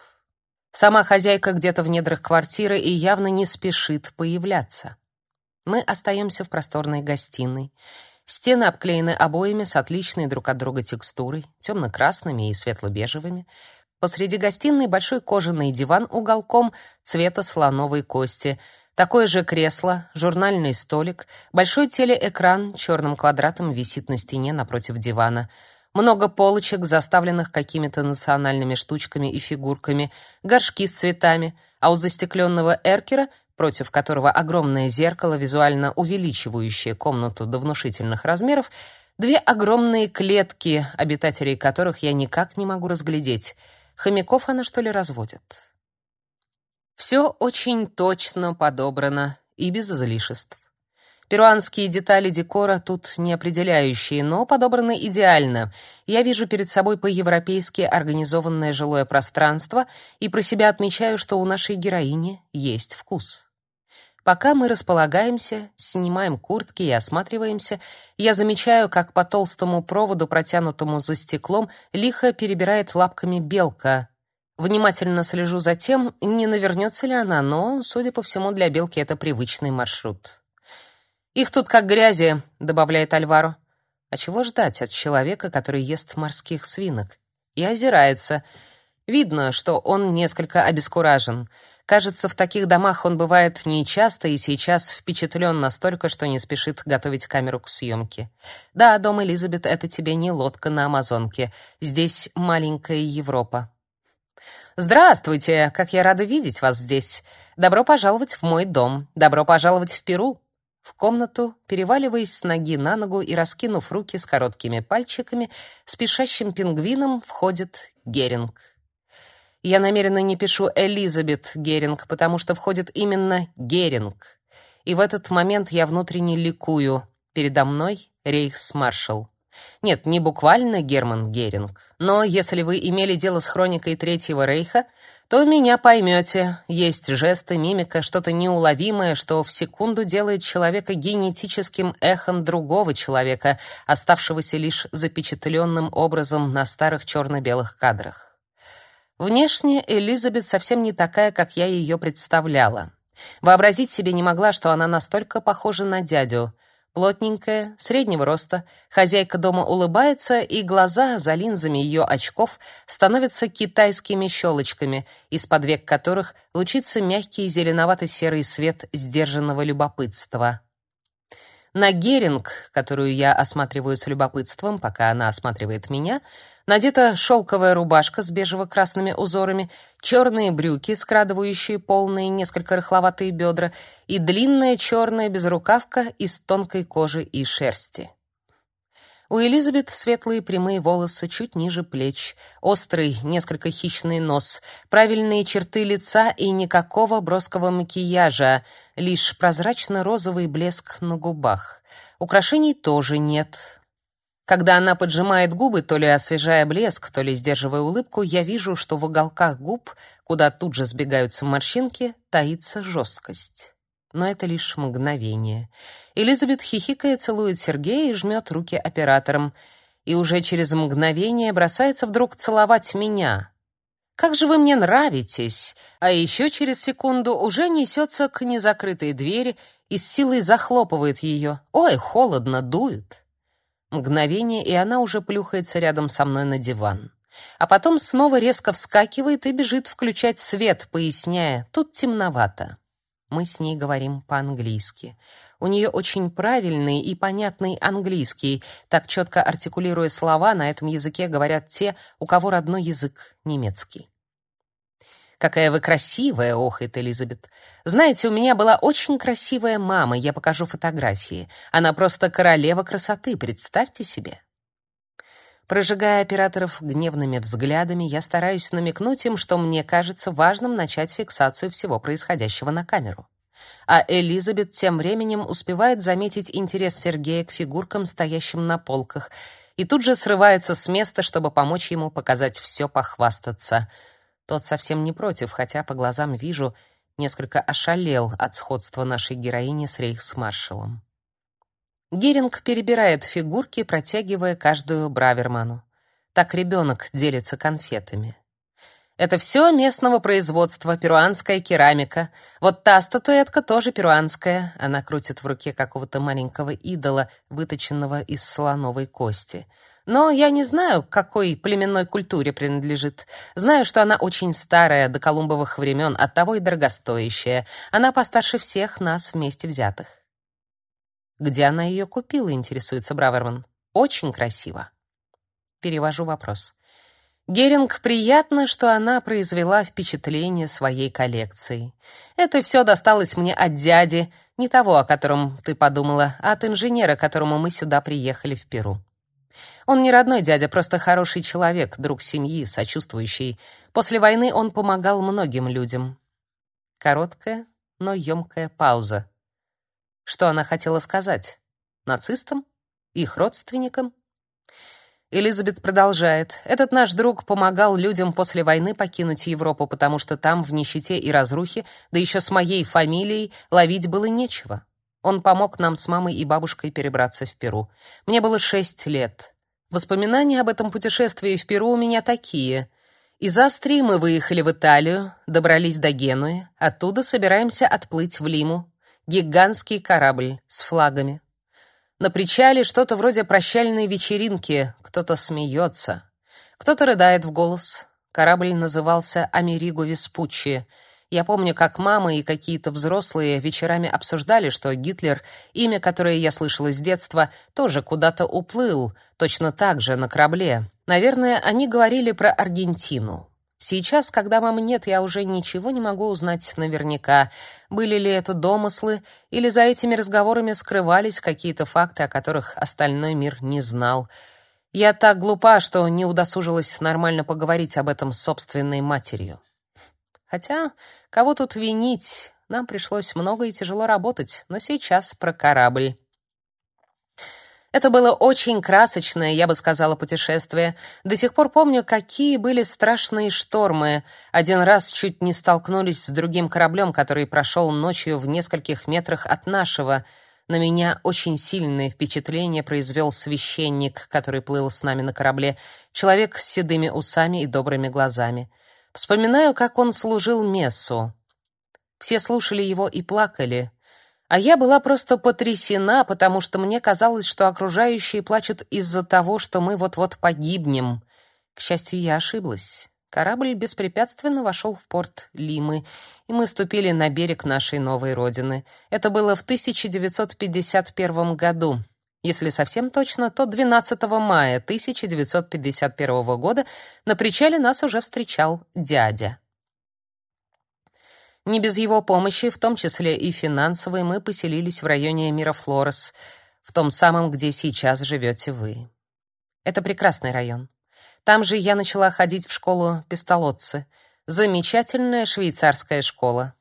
Сама хозяйка где-то в недрах квартиры и явно не спешит появляться. Мы остаемся в просторной гостиной. Стены обклеены обоями с отличной друг от друга текстурой, темно-красными и светло-бежевыми. Посреди гостиной большой кожаный диван уголком цвета слоновой кости — Такое же кресло, журнальный столик, большой телеэкран черным квадратом висит на стене напротив дивана. Много полочек, заставленных какими-то национальными штучками и фигурками, горшки с цветами, а у застекленного эркера, против которого огромное зеркало, визуально увеличивающее комнату до внушительных размеров, две огромные клетки, обитателей которых я никак не могу разглядеть. Хомяков она что ли разводит? Все очень точно подобрано и без излишеств. Перуанские детали декора тут не определяющие, но подобраны идеально. Я вижу перед собой по-европейски организованное жилое пространство и про себя отмечаю, что у нашей героини есть вкус. Пока мы располагаемся, снимаем куртки и осматриваемся, я замечаю, как по толстому проводу, протянутому за стеклом, лихо перебирает лапками белка, Внимательно слежу за тем, не навернется ли она, но, судя по всему, для белки это привычный маршрут. Их тут как грязи, добавляет Альваро. А чего ждать от человека, который ест морских свинок? И озирается. Видно, что он несколько обескуражен. Кажется, в таких домах он бывает нечасто и сейчас впечатлен настолько, что не спешит готовить камеру к съемке. Да, дом Элизабет — это тебе не лодка на Амазонке. Здесь маленькая Европа. «Здравствуйте! Как я рада видеть вас здесь! Добро пожаловать в мой дом! Добро пожаловать в Перу!» В комнату, переваливаясь с ноги на ногу и раскинув руки с короткими пальчиками, спешащим пингвином входит Геринг. Я намеренно не пишу Элизабет Геринг, потому что входит именно Геринг. И в этот момент я внутренне ликую. Передо мной рейхсмаршал. Нет, не буквально Герман Геринг. Но если вы имели дело с хроникой Третьего Рейха, то меня поймете. Есть жесты, мимика, что-то неуловимое, что в секунду делает человека генетическим эхом другого человека, оставшегося лишь запечатленным образом на старых черно-белых кадрах. Внешне Элизабет совсем не такая, как я ее представляла. Вообразить себе не могла, что она настолько похожа на дядю. Плотненькая, среднего роста, хозяйка дома улыбается, и глаза за линзами ее очков становятся китайскими щелочками, из-под век которых лучится мягкий зеленовато-серый свет сдержанного любопытства. На Геринг, которую я осматриваю с любопытством, пока она осматривает меня, надета шелковая рубашка с бежево-красными узорами, черные брюки, скрадывающие полные, несколько рыхловатые бедра, и длинная черная безрукавка из тонкой кожи и шерсти. У Элизабет светлые прямые волосы чуть ниже плеч, острый, несколько хищный нос, правильные черты лица и никакого броского макияжа, лишь прозрачно-розовый блеск на губах. Украшений тоже нет. Когда она поджимает губы, то ли освежая блеск, то ли сдерживая улыбку, я вижу, что в уголках губ, куда тут же сбегаются морщинки, таится жесткость но это лишь мгновение. Элизабет хихикает, целует Сергея и жмет руки операторам. И уже через мгновение бросается вдруг целовать меня. «Как же вы мне нравитесь!» А еще через секунду уже несется к незакрытой двери и с силой захлопывает ее. «Ой, холодно, дует!» Мгновение, и она уже плюхается рядом со мной на диван. А потом снова резко вскакивает и бежит включать свет, поясняя, тут темновато. Мы с ней говорим по-английски. У нее очень правильный и понятный английский. Так четко артикулируя слова, на этом языке говорят те, у кого родной язык немецкий. Какая вы красивая, охает Элизабет. Знаете, у меня была очень красивая мама, я покажу фотографии. Она просто королева красоты, представьте себе. Прожигая операторов гневными взглядами, я стараюсь намекнуть им, что мне кажется важным начать фиксацию всего происходящего на камеру. А Элизабет тем временем успевает заметить интерес Сергея к фигуркам, стоящим на полках, и тут же срывается с места, чтобы помочь ему показать все, похвастаться. Тот совсем не против, хотя по глазам вижу, несколько ошалел от сходства нашей героини с рейхсмаршалом. Геринг перебирает фигурки, протягивая каждую Браверману. Так ребенок делится конфетами. Это все местного производства, перуанская керамика. Вот та статуэтка тоже перуанская. Она крутит в руке какого-то маленького идола, выточенного из слоновой кости. Но я не знаю, к какой племенной культуре принадлежит. Знаю, что она очень старая, до колумбовых времен, оттого и дорогостоящая. Она постарше всех нас вместе взятых. Где она ее купила, интересуется Браверман. Очень красиво. Перевожу вопрос. Геринг приятно, что она произвела впечатление своей коллекцией. Это все досталось мне от дяди, не того, о котором ты подумала, а от инженера, которому мы сюда приехали в Перу. Он не родной дядя, просто хороший человек, друг семьи, сочувствующий. После войны он помогал многим людям. Короткая, но емкая пауза. Что она хотела сказать? Нацистам? Их родственникам? Элизабет продолжает. Этот наш друг помогал людям после войны покинуть Европу, потому что там в нищете и разрухе, да еще с моей фамилией, ловить было нечего. Он помог нам с мамой и бабушкой перебраться в Перу. Мне было шесть лет. Воспоминания об этом путешествии в Перу у меня такие. Из Австрии мы выехали в Италию, добрались до Генуи, оттуда собираемся отплыть в Лиму, гигантский корабль с флагами. На причале что-то вроде прощальной вечеринки, кто-то смеется, кто-то рыдает в голос, Корабль назывался «Америго Веспуччи». Я помню, как мама и какие-то взрослые вечерами обсуждали, что Гитлер, имя которое я слышала с детства, тоже куда-то уплыл, точно так же на корабле. Наверное, они говорили про Аргентину. Сейчас, когда мамы нет, я уже ничего не могу узнать наверняка, были ли это домыслы или за этими разговорами скрывались какие-то факты, о которых остальной мир не знал. Я так глупа, что не удосужилась нормально поговорить об этом с собственной матерью. Хотя, кого тут винить? Нам пришлось много и тяжело работать, но сейчас про корабль. Это было очень красочное, я бы сказала, путешествие. До сих пор помню, какие были страшные штормы. Один раз чуть не столкнулись с другим кораблем, который прошел ночью в нескольких метрах от нашего. На меня очень сильное впечатление произвел священник, который плыл с нами на корабле, человек с седыми усами и добрыми глазами. Вспоминаю, как он служил мессу. Все слушали его и плакали. А я была просто потрясена, потому что мне казалось, что окружающие плачут из-за того, что мы вот-вот погибнем. К счастью, я ошиблась. Корабль беспрепятственно вошел в порт Лимы, и мы ступили на берег нашей новой родины. Это было в 1951 году. Если совсем точно, то 12 мая 1951 года на причале нас уже встречал дядя. Не без его помощи, в том числе и финансовой, мы поселились в районе Мирафлорес, в том самом, где сейчас живете вы. Это прекрасный район. Там же я начала ходить в школу Пестолотцы. Замечательная швейцарская школа.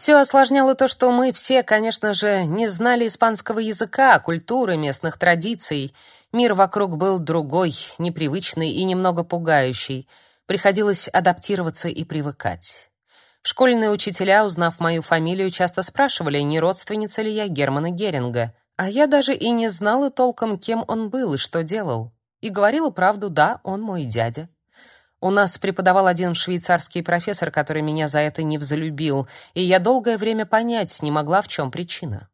Все осложняло то, что мы все, конечно же, не знали испанского языка, культуры, местных традиций. Мир вокруг был другой, непривычный и немного пугающий. Приходилось адаптироваться и привыкать. Школьные учителя, узнав мою фамилию, часто спрашивали, не родственница ли я Германа Геринга. А я даже и не знала толком, кем он был и что делал. И говорила правду, да, он мой дядя. У нас преподавал один швейцарский профессор, который меня за это не взлюбил, и я долгое время понять не могла, в чем причина.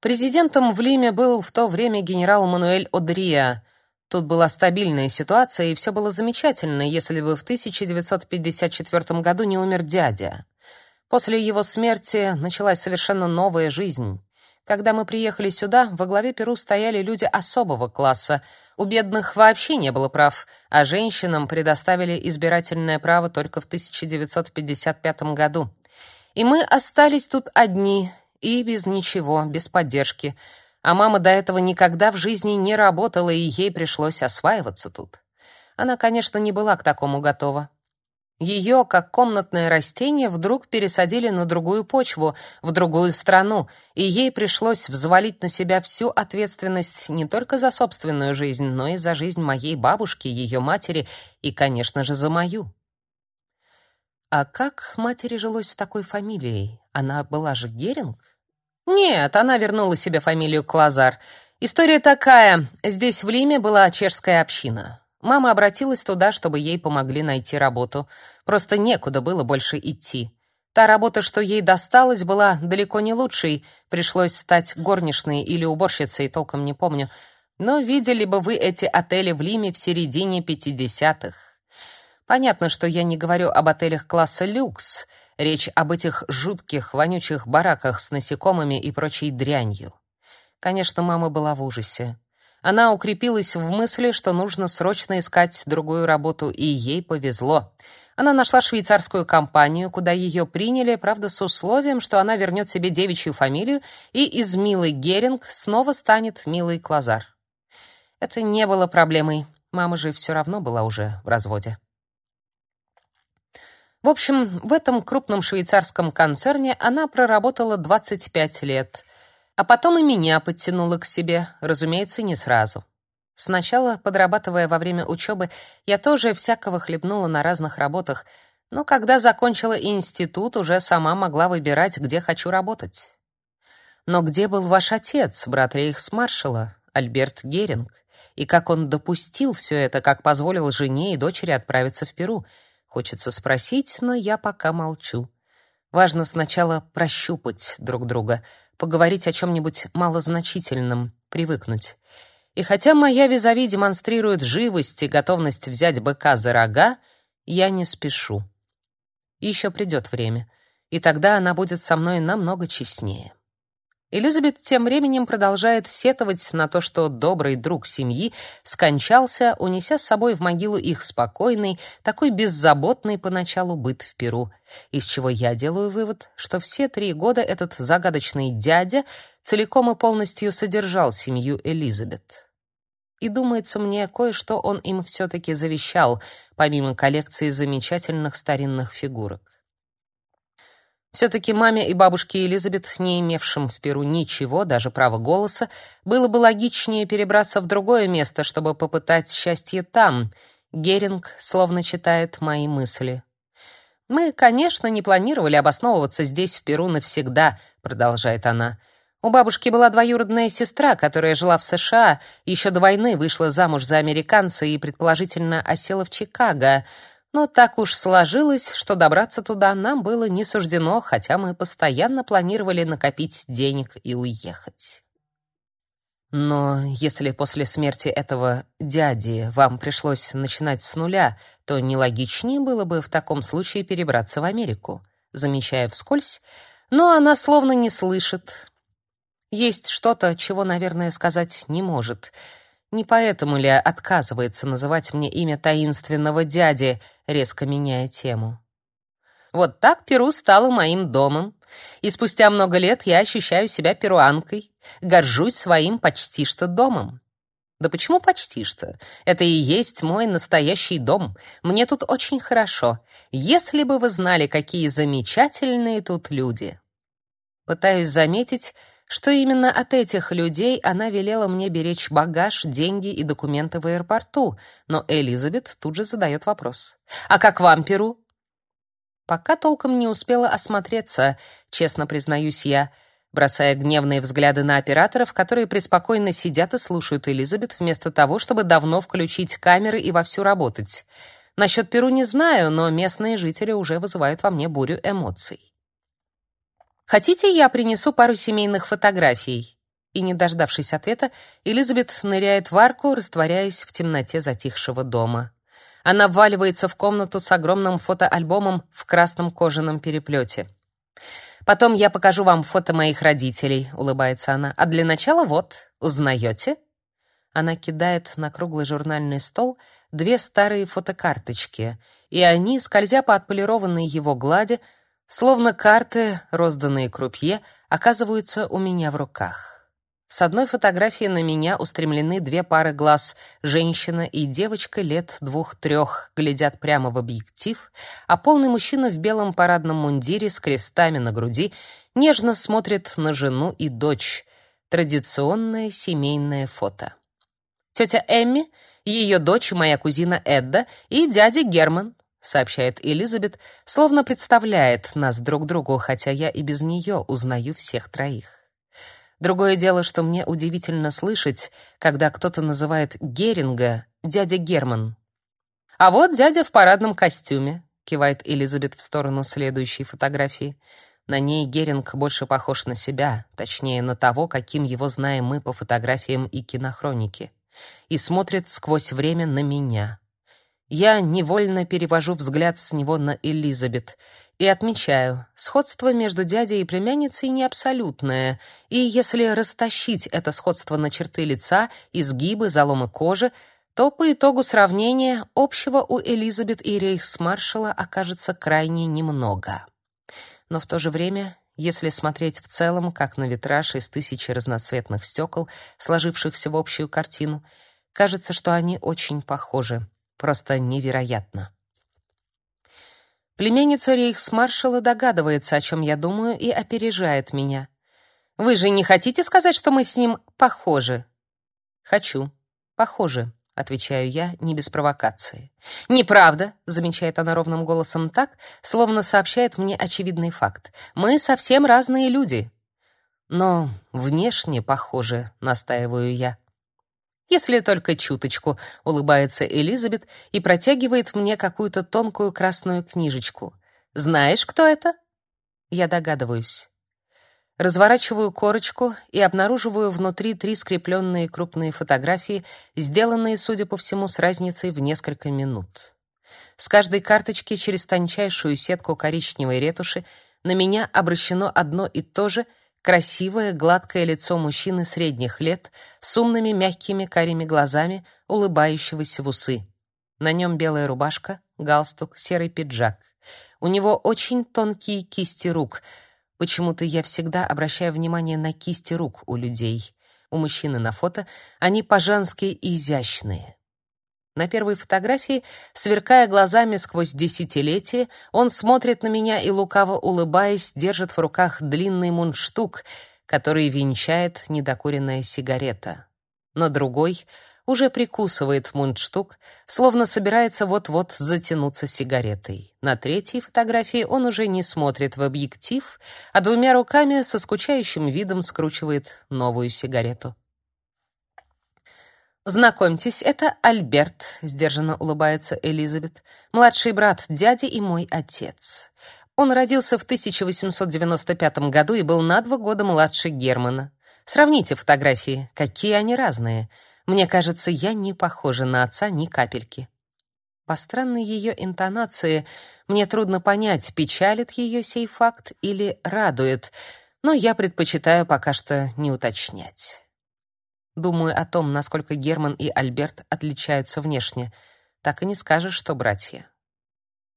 Президентом в Лиме был в то время генерал Мануэль Одрия, Тут была стабильная ситуация, и все было замечательно, если бы в 1954 году не умер дядя. После его смерти началась совершенно новая жизнь. Когда мы приехали сюда, во главе Перу стояли люди особого класса. У бедных вообще не было прав, а женщинам предоставили избирательное право только в 1955 году. И мы остались тут одни и без ничего, без поддержки. А мама до этого никогда в жизни не работала, и ей пришлось осваиваться тут. Она, конечно, не была к такому готова. Ее, как комнатное растение, вдруг пересадили на другую почву, в другую страну, и ей пришлось взвалить на себя всю ответственность не только за собственную жизнь, но и за жизнь моей бабушки, ее матери и, конечно же, за мою. А как матери жилось с такой фамилией? Она была же Геринг? Нет, она вернула себе фамилию Клазар. История такая: здесь в Лиме была чешская община. Мама обратилась туда, чтобы ей помогли найти работу. Просто некуда было больше идти. Та работа, что ей досталась, была далеко не лучшей. Пришлось стать горничной или уборщицей, толком не помню. Но видели бы вы эти отели в Лиме в середине 50-х. Понятно, что я не говорю об отелях класса люкс — Речь об этих жутких, вонючих бараках с насекомыми и прочей дрянью. Конечно, мама была в ужасе. Она укрепилась в мысли, что нужно срочно искать другую работу, и ей повезло. Она нашла швейцарскую компанию, куда ее приняли, правда, с условием, что она вернет себе девичью фамилию и из Милы Геринг снова станет Милой Клазар. Это не было проблемой. Мама же все равно была уже в разводе. В общем, в этом крупном швейцарском концерне она проработала 25 лет, а потом и меня подтянула к себе, разумеется, не сразу. Сначала, подрабатывая во время учебы, я тоже всякого хлебнула на разных работах, но когда закончила институт, уже сама могла выбирать, где хочу работать. Но где был ваш отец, брат рейхсмаршала, Альберт Геринг? И как он допустил все это, как позволил жене и дочери отправиться в Перу? Хочется спросить, но я пока молчу. Важно сначала прощупать друг друга, поговорить о чем нибудь малозначительном, привыкнуть. И хотя моя визави демонстрирует живость и готовность взять быка за рога, я не спешу. Еще придет время, и тогда она будет со мной намного честнее. Элизабет тем временем продолжает сетовать на то, что добрый друг семьи скончался, унеся с собой в могилу их спокойный, такой беззаботный поначалу быт в Перу, из чего я делаю вывод, что все три года этот загадочный дядя целиком и полностью содержал семью Элизабет. И думается мне, кое-что он им все-таки завещал, помимо коллекции замечательных старинных фигурок. Все-таки маме и бабушке Элизабет, не имевшим в Перу ничего, даже права голоса, было бы логичнее перебраться в другое место, чтобы попытать счастье там. Геринг словно читает мои мысли. «Мы, конечно, не планировали обосновываться здесь, в Перу, навсегда», — продолжает она. «У бабушки была двоюродная сестра, которая жила в США, еще до войны вышла замуж за американца и, предположительно, осела в Чикаго». Но так уж сложилось, что добраться туда нам было не суждено, хотя мы постоянно планировали накопить денег и уехать. Но если после смерти этого дяди вам пришлось начинать с нуля, то нелогичнее было бы в таком случае перебраться в Америку, замечая вскользь, но она словно не слышит. Есть что-то, чего, наверное, сказать не может — не поэтому ли отказывается называть мне имя таинственного дяди, резко меняя тему? Вот так Перу стало моим домом, и спустя много лет я ощущаю себя перуанкой, горжусь своим почти что домом. Да почему почти что? Это и есть мой настоящий дом. Мне тут очень хорошо. Если бы вы знали, какие замечательные тут люди. Пытаюсь заметить, что именно от этих людей она велела мне беречь багаж, деньги и документы в аэропорту, но Элизабет тут же задает вопрос. «А как вам, Перу?» Пока толком не успела осмотреться, честно признаюсь я, бросая гневные взгляды на операторов, которые преспокойно сидят и слушают Элизабет вместо того, чтобы давно включить камеры и вовсю работать. Насчет Перу не знаю, но местные жители уже вызывают во мне бурю эмоций. Хотите, я принесу пару семейных фотографий? И не дождавшись ответа, Элизабет ныряет в арку, растворяясь в темноте затихшего дома. Она вваливается в комнату с огромным фотоальбомом в красном кожаном переплете. Потом я покажу вам фото моих родителей, улыбается она. А для начала вот, узнаете? Она кидает на круглый журнальный стол две старые фотокарточки, и они, скользя по отполированной его глади, Словно карты, розданные крупье, оказываются у меня в руках. С одной фотографии на меня устремлены две пары глаз. Женщина и девочка лет двух-трех глядят прямо в объектив, а полный мужчина в белом парадном мундире с крестами на груди нежно смотрит на жену и дочь. Традиционное семейное фото. Тетя Эмми, ее дочь, моя кузина Эдда и дядя Герман, сообщает Элизабет, словно представляет нас друг другу, хотя я и без нее узнаю всех троих. Другое дело, что мне удивительно слышать, когда кто-то называет Геринга дядя Герман. А вот дядя в парадном костюме, кивает Элизабет в сторону следующей фотографии. На ней Геринг больше похож на себя, точнее на того, каким его знаем мы по фотографиям и кинохронике, и смотрит сквозь время на меня. Я невольно перевожу взгляд с него на Элизабет и отмечаю, сходство между дядей и племянницей не абсолютное, и если растащить это сходство на черты лица, изгибы, заломы кожи, то по итогу сравнения общего у Элизабет и рейхсмаршала окажется крайне немного. Но в то же время, если смотреть в целом, как на витраж из тысячи разноцветных стекол, сложившихся в общую картину, кажется, что они очень похожи. Просто невероятно. Племянница рейхсмаршала догадывается, о чем я думаю, и опережает меня. Вы же не хотите сказать, что мы с ним похожи? Хочу. Похожи, отвечаю я, не без провокации. Неправда, замечает она ровным голосом так, словно сообщает мне очевидный факт. Мы совсем разные люди. Но внешне похожи, настаиваю я. Если только чуточку, улыбается Элизабет и протягивает мне какую-то тонкую красную книжечку. Знаешь, кто это? Я догадываюсь. Разворачиваю корочку и обнаруживаю внутри три скрепленные крупные фотографии, сделанные, судя по всему, с разницей в несколько минут. С каждой карточки через тончайшую сетку коричневой ретуши на меня обращено одно и то же красивое гладкое лицо мужчины средних лет с умными мягкими карими глазами, улыбающегося в усы. На нем белая рубашка, галстук, серый пиджак. У него очень тонкие кисти рук — Почему-то я всегда обращаю внимание на кисти рук у людей. У мужчины на фото они по-женски изящные. На первой фотографии, сверкая глазами сквозь десятилетия, он смотрит на меня и лукаво улыбаясь, держит в руках длинный мундштук, который венчает недокуренная сигарета. На другой уже прикусывает мундштук, словно собирается вот-вот затянуться сигаретой. На третьей фотографии он уже не смотрит в объектив, а двумя руками со скучающим видом скручивает новую сигарету. Знакомьтесь, это Альберт, сдержанно улыбается Элизабет, младший брат дяди и мой отец. Он родился в 1895 году и был на два года младше Германа. Сравните фотографии, какие они разные. Мне кажется, я не похожа на отца ни капельки. По странной ее интонации мне трудно понять, печалит ее сей факт или радует, но я предпочитаю пока что не уточнять. Думаю о том, насколько Герман и Альберт отличаются внешне. Так и не скажешь, что братья.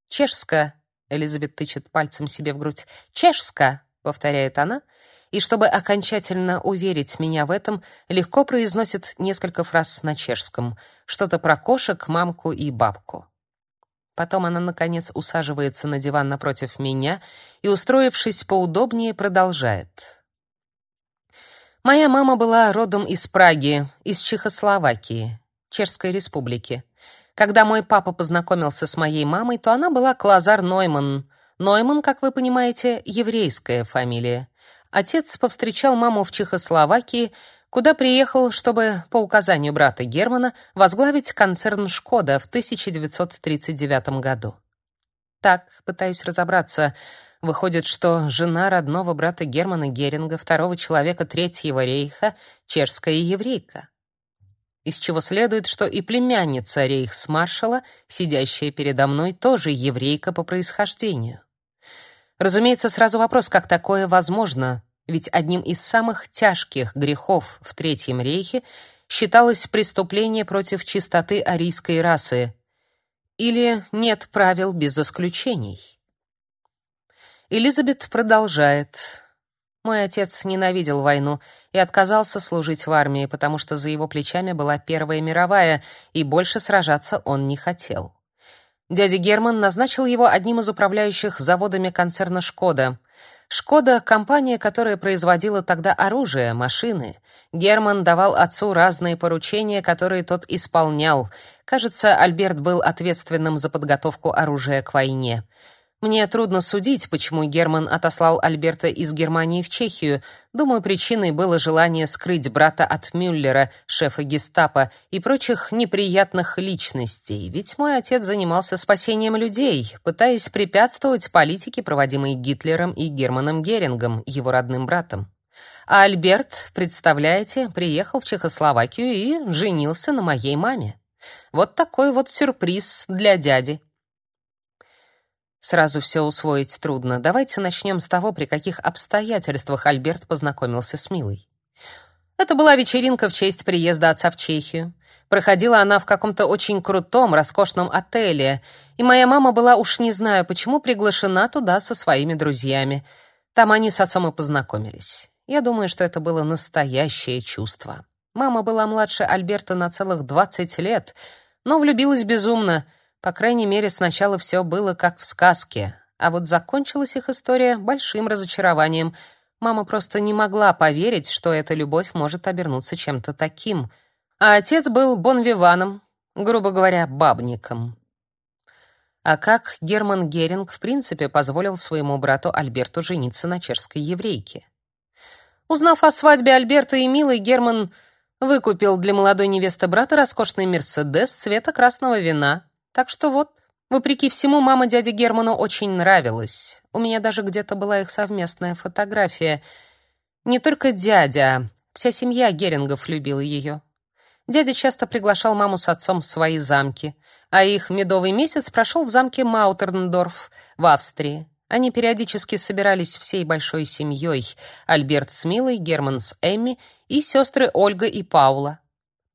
«Чешска», — Элизабет тычет пальцем себе в грудь, «чешска», — повторяет она, — и чтобы окончательно уверить меня в этом, легко произносит несколько фраз на чешском, что-то про кошек, мамку и бабку. Потом она наконец усаживается на диван напротив меня и, устроившись поудобнее, продолжает. Моя мама была родом из Праги, из Чехословакии, Чешской республики. Когда мой папа познакомился с моей мамой, то она была Клазар Нойман. Нойман, как вы понимаете, еврейская фамилия. Отец повстречал маму в Чехословакии, куда приехал, чтобы по указанию брата Германа возглавить концерн Шкода в 1939 году. Так, пытаюсь разобраться, выходит, что жена родного брата Германа Геринга, второго человека Третьего рейха, чешская еврейка. Из чего следует, что и племянница рейхсмаршала, сидящая передо мной, тоже еврейка по происхождению. Разумеется, сразу вопрос, как такое возможно, ведь одним из самых тяжких грехов в Третьем рейхе считалось преступление против чистоты арийской расы. Или нет правил без исключений. Элизабет продолжает. Мой отец ненавидел войну и отказался служить в армии, потому что за его плечами была Первая мировая, и больше сражаться он не хотел. Дядя Герман назначил его одним из управляющих заводами концерна «Шкода». «Шкода» — компания, которая производила тогда оружие, машины. Герман давал отцу разные поручения, которые тот исполнял. Кажется, Альберт был ответственным за подготовку оружия к войне. Мне трудно судить, почему Герман отослал Альберта из Германии в Чехию. Думаю, причиной было желание скрыть брата от Мюллера, шефа Гестапо, и прочих неприятных личностей. Ведь мой отец занимался спасением людей, пытаясь препятствовать политике, проводимой Гитлером и Германом Герингом, его родным братом. А Альберт, представляете, приехал в Чехословакию и женился на моей маме. Вот такой вот сюрприз для дяди. Сразу все усвоить трудно. Давайте начнем с того, при каких обстоятельствах Альберт познакомился с Милой. Это была вечеринка в честь приезда отца в Чехию. Проходила она в каком-то очень крутом, роскошном отеле, и моя мама была уж не знаю почему приглашена туда со своими друзьями. Там они с отцом и познакомились. Я думаю, что это было настоящее чувство. Мама была младше Альберта на целых 20 лет, но влюбилась безумно — по крайней мере, сначала все было как в сказке, а вот закончилась их история большим разочарованием. Мама просто не могла поверить, что эта любовь может обернуться чем-то таким. А отец был бонвиваном, грубо говоря, бабником. А как Герман Геринг в принципе позволил своему брату Альберту жениться на чешской еврейке? Узнав о свадьбе Альберта и Милы, Герман выкупил для молодой невесты брата роскошный Мерседес цвета красного вина, так что вот, вопреки всему, мама дяде Герману очень нравилась. У меня даже где-то была их совместная фотография. Не только дядя, вся семья Герингов любила ее. Дядя часто приглашал маму с отцом в свои замки, а их медовый месяц прошел в замке Маутерндорф в Австрии. Они периодически собирались всей большой семьей: Альберт с Милой, Герман с Эмми и сестры Ольга и Паула.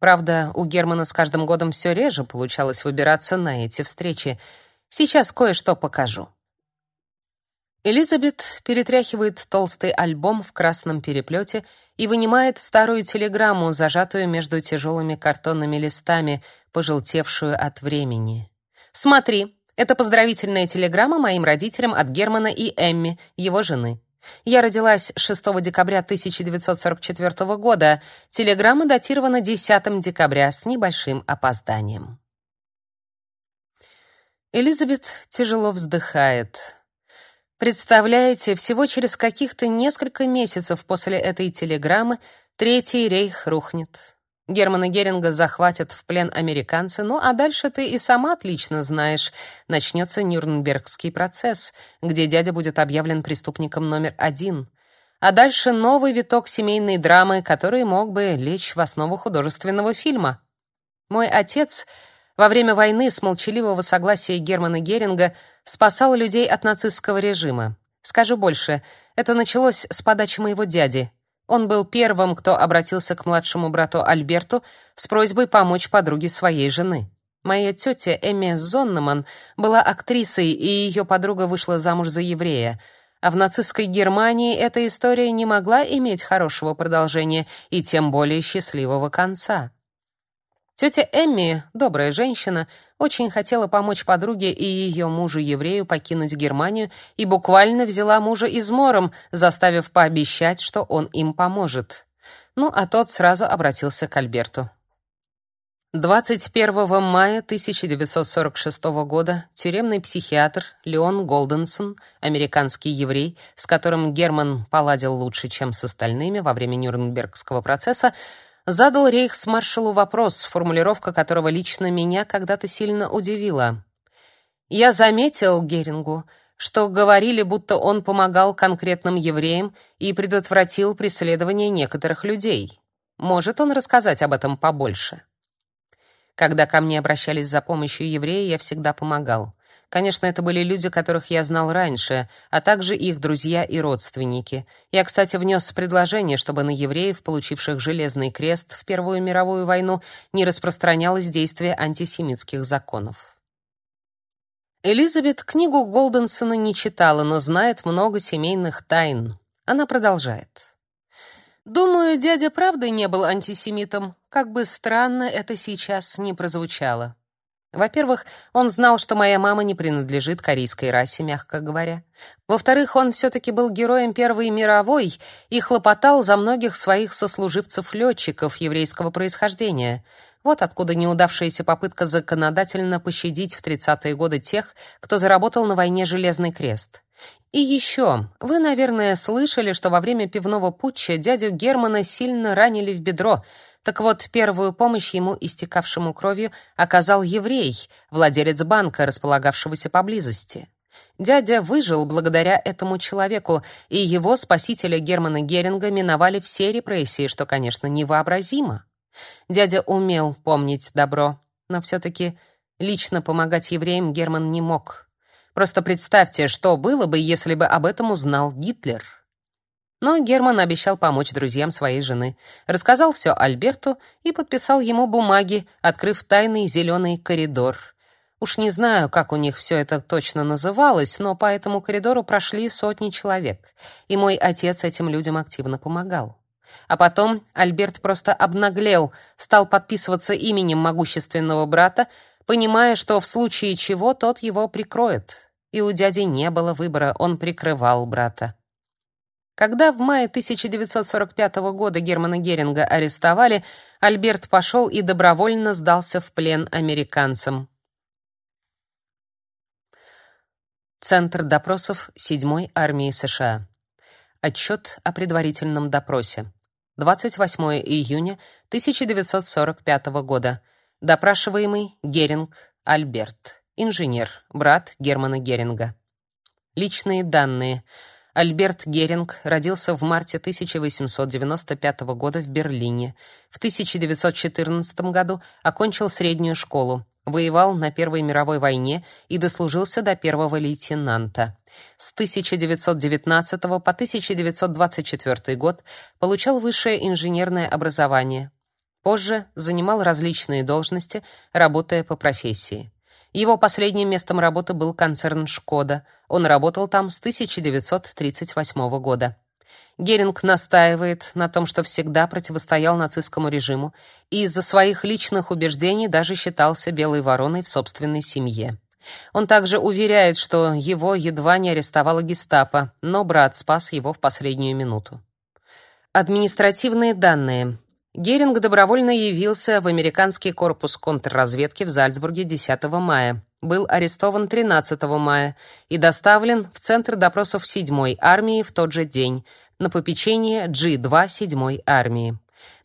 Правда, у Германа с каждым годом все реже получалось выбираться на эти встречи. Сейчас кое-что покажу. Элизабет перетряхивает толстый альбом в красном переплете и вынимает старую телеграмму, зажатую между тяжелыми картонными листами, пожелтевшую от времени. «Смотри, это поздравительная телеграмма моим родителям от Германа и Эмми, его жены. Я родилась 6 декабря 1944 года. Телеграмма датирована 10 декабря с небольшим опозданием». Элизабет тяжело вздыхает. Представляете, всего через каких-то несколько месяцев после этой телеграммы Третий рейх рухнет. Германа Геринга захватят в плен американцы, ну а дальше ты и сама отлично знаешь, начнется Нюрнбергский процесс, где дядя будет объявлен преступником номер один. А дальше новый виток семейной драмы, который мог бы лечь в основу художественного фильма. Мой отец во время войны с молчаливого согласия Германа Геринга спасал людей от нацистского режима. Скажу больше, это началось с подачи моего дяди. Он был первым, кто обратился к младшему брату Альберту с просьбой помочь подруге своей жены. Моя тетя Эми Зоннеман была актрисой, и ее подруга вышла замуж за еврея. А в нацистской Германии эта история не могла иметь хорошего продолжения и тем более счастливого конца. Тетя Эмми, добрая женщина, очень хотела помочь подруге и ее мужу-еврею покинуть Германию и буквально взяла мужа измором, заставив пообещать, что он им поможет. Ну, а тот сразу обратился к Альберту. 21 мая 1946 года тюремный психиатр Леон Голденсон, американский еврей, с которым Герман поладил лучше, чем с остальными во время Нюрнбергского процесса, задал рейхсмаршалу вопрос, формулировка которого лично меня когда-то сильно удивила. Я заметил Герингу, что говорили, будто он помогал конкретным евреям и предотвратил преследование некоторых людей. Может он рассказать об этом побольше? Когда ко мне обращались за помощью евреи, я всегда помогал. Конечно, это были люди, которых я знал раньше, а также их друзья и родственники. Я, кстати, внес предложение, чтобы на евреев, получивших Железный крест в Первую мировую войну, не распространялось действие антисемитских законов. Элизабет книгу Голденсона не читала, но знает много семейных тайн. Она продолжает. Думаю, дядя правда не был антисемитом, как бы странно это сейчас не прозвучало. Во-первых, он знал, что моя мама не принадлежит корейской расе, мягко говоря. Во-вторых, он все-таки был героем Первой мировой и хлопотал за многих своих сослуживцев-летчиков еврейского происхождения. Вот откуда неудавшаяся попытка законодательно пощадить в 30-е годы тех, кто заработал на войне Железный крест. И еще, вы, наверное, слышали, что во время пивного путча дядю Германа сильно ранили в бедро — так вот, первую помощь ему, истекавшему кровью, оказал еврей, владелец банка, располагавшегося поблизости. Дядя выжил благодаря этому человеку, и его, спасителя Германа Геринга, миновали все репрессии, что, конечно, невообразимо. Дядя умел помнить добро, но все-таки лично помогать евреям Герман не мог. Просто представьте, что было бы, если бы об этом узнал Гитлер. Но Герман обещал помочь друзьям своей жены. Рассказал все Альберту и подписал ему бумаги, открыв тайный зеленый коридор. Уж не знаю, как у них все это точно называлось, но по этому коридору прошли сотни человек, и мой отец этим людям активно помогал. А потом Альберт просто обнаглел, стал подписываться именем могущественного брата, понимая, что в случае чего тот его прикроет. И у дяди не было выбора, он прикрывал брата. Когда в мае 1945 года Германа Геринга арестовали, Альберт пошел и добровольно сдался в плен американцам. Центр допросов 7-й армии США. Отчет о предварительном допросе. 28 июня 1945 года. Допрашиваемый Геринг Альберт, инженер, брат Германа Геринга. Личные данные. Альберт Геринг родился в марте 1895 года в Берлине. В 1914 году окончил среднюю школу, воевал на Первой мировой войне и дослужился до первого лейтенанта. С 1919 по 1924 год получал высшее инженерное образование. Позже занимал различные должности, работая по профессии. Его последним местом работы был концерн «Шкода». Он работал там с 1938 года. Геринг настаивает на том, что всегда противостоял нацистскому режиму и из-за своих личных убеждений даже считался белой вороной в собственной семье. Он также уверяет, что его едва не арестовала гестапо, но брат спас его в последнюю минуту. Административные данные. Геринг добровольно явился в американский корпус контрразведки в Зальцбурге 10 мая. Был арестован 13 мая и доставлен в центр допросов 7-й армии в тот же день на попечение G2 7-й армии.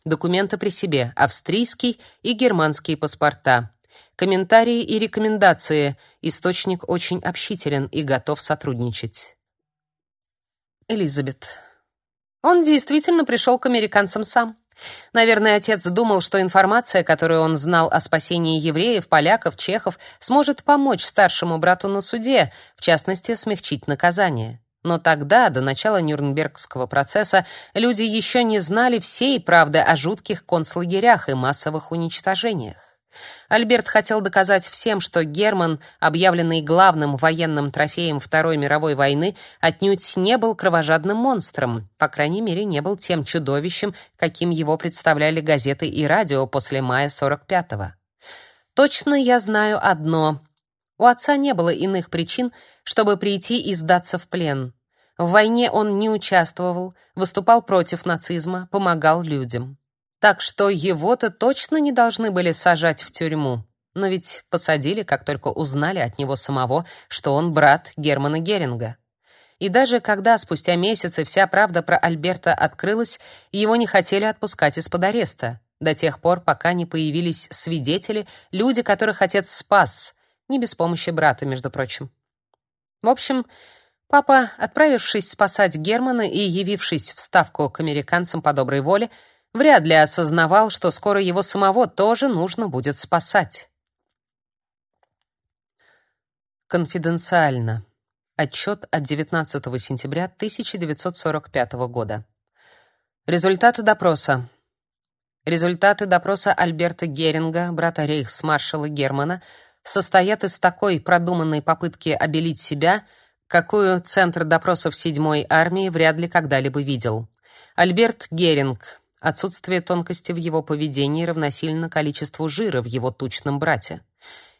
Документы при себе: австрийский и германские паспорта. Комментарии и рекомендации. Источник очень общителен и готов сотрудничать. Элизабет. Он действительно пришел к американцам сам. Наверное, отец думал, что информация, которую он знал о спасении евреев, поляков, чехов, сможет помочь старшему брату на суде, в частности, смягчить наказание. Но тогда, до начала Нюрнбергского процесса, люди еще не знали всей правды о жутких концлагерях и массовых уничтожениях. Альберт хотел доказать всем, что Герман, объявленный главным военным трофеем Второй мировой войны, отнюдь не был кровожадным монстром, по крайней мере, не был тем чудовищем, каким его представляли газеты и радио после мая 45-го. Точно я знаю одно. У отца не было иных причин, чтобы прийти и сдаться в плен. В войне он не участвовал, выступал против нацизма, помогал людям. Так что его-то точно не должны были сажать в тюрьму. Но ведь посадили, как только узнали от него самого, что он брат Германа Геринга. И даже когда спустя месяцы вся правда про Альберта открылась, его не хотели отпускать из-под ареста, до тех пор, пока не появились свидетели, люди, которых отец спас, не без помощи брата, между прочим. В общем, папа, отправившись спасать Германа и явившись в ставку к американцам по доброй воле, вряд ли осознавал, что скоро его самого тоже нужно будет спасать. Конфиденциально. Отчет от 19 сентября 1945 года. Результаты допроса. Результаты допроса Альберта Геринга, брата рейхсмаршала Германа, состоят из такой продуманной попытки обелить себя, какую Центр допросов 7-й армии вряд ли когда-либо видел. Альберт Геринг, Отсутствие тонкости в его поведении равносильно количеству жира в его тучном брате.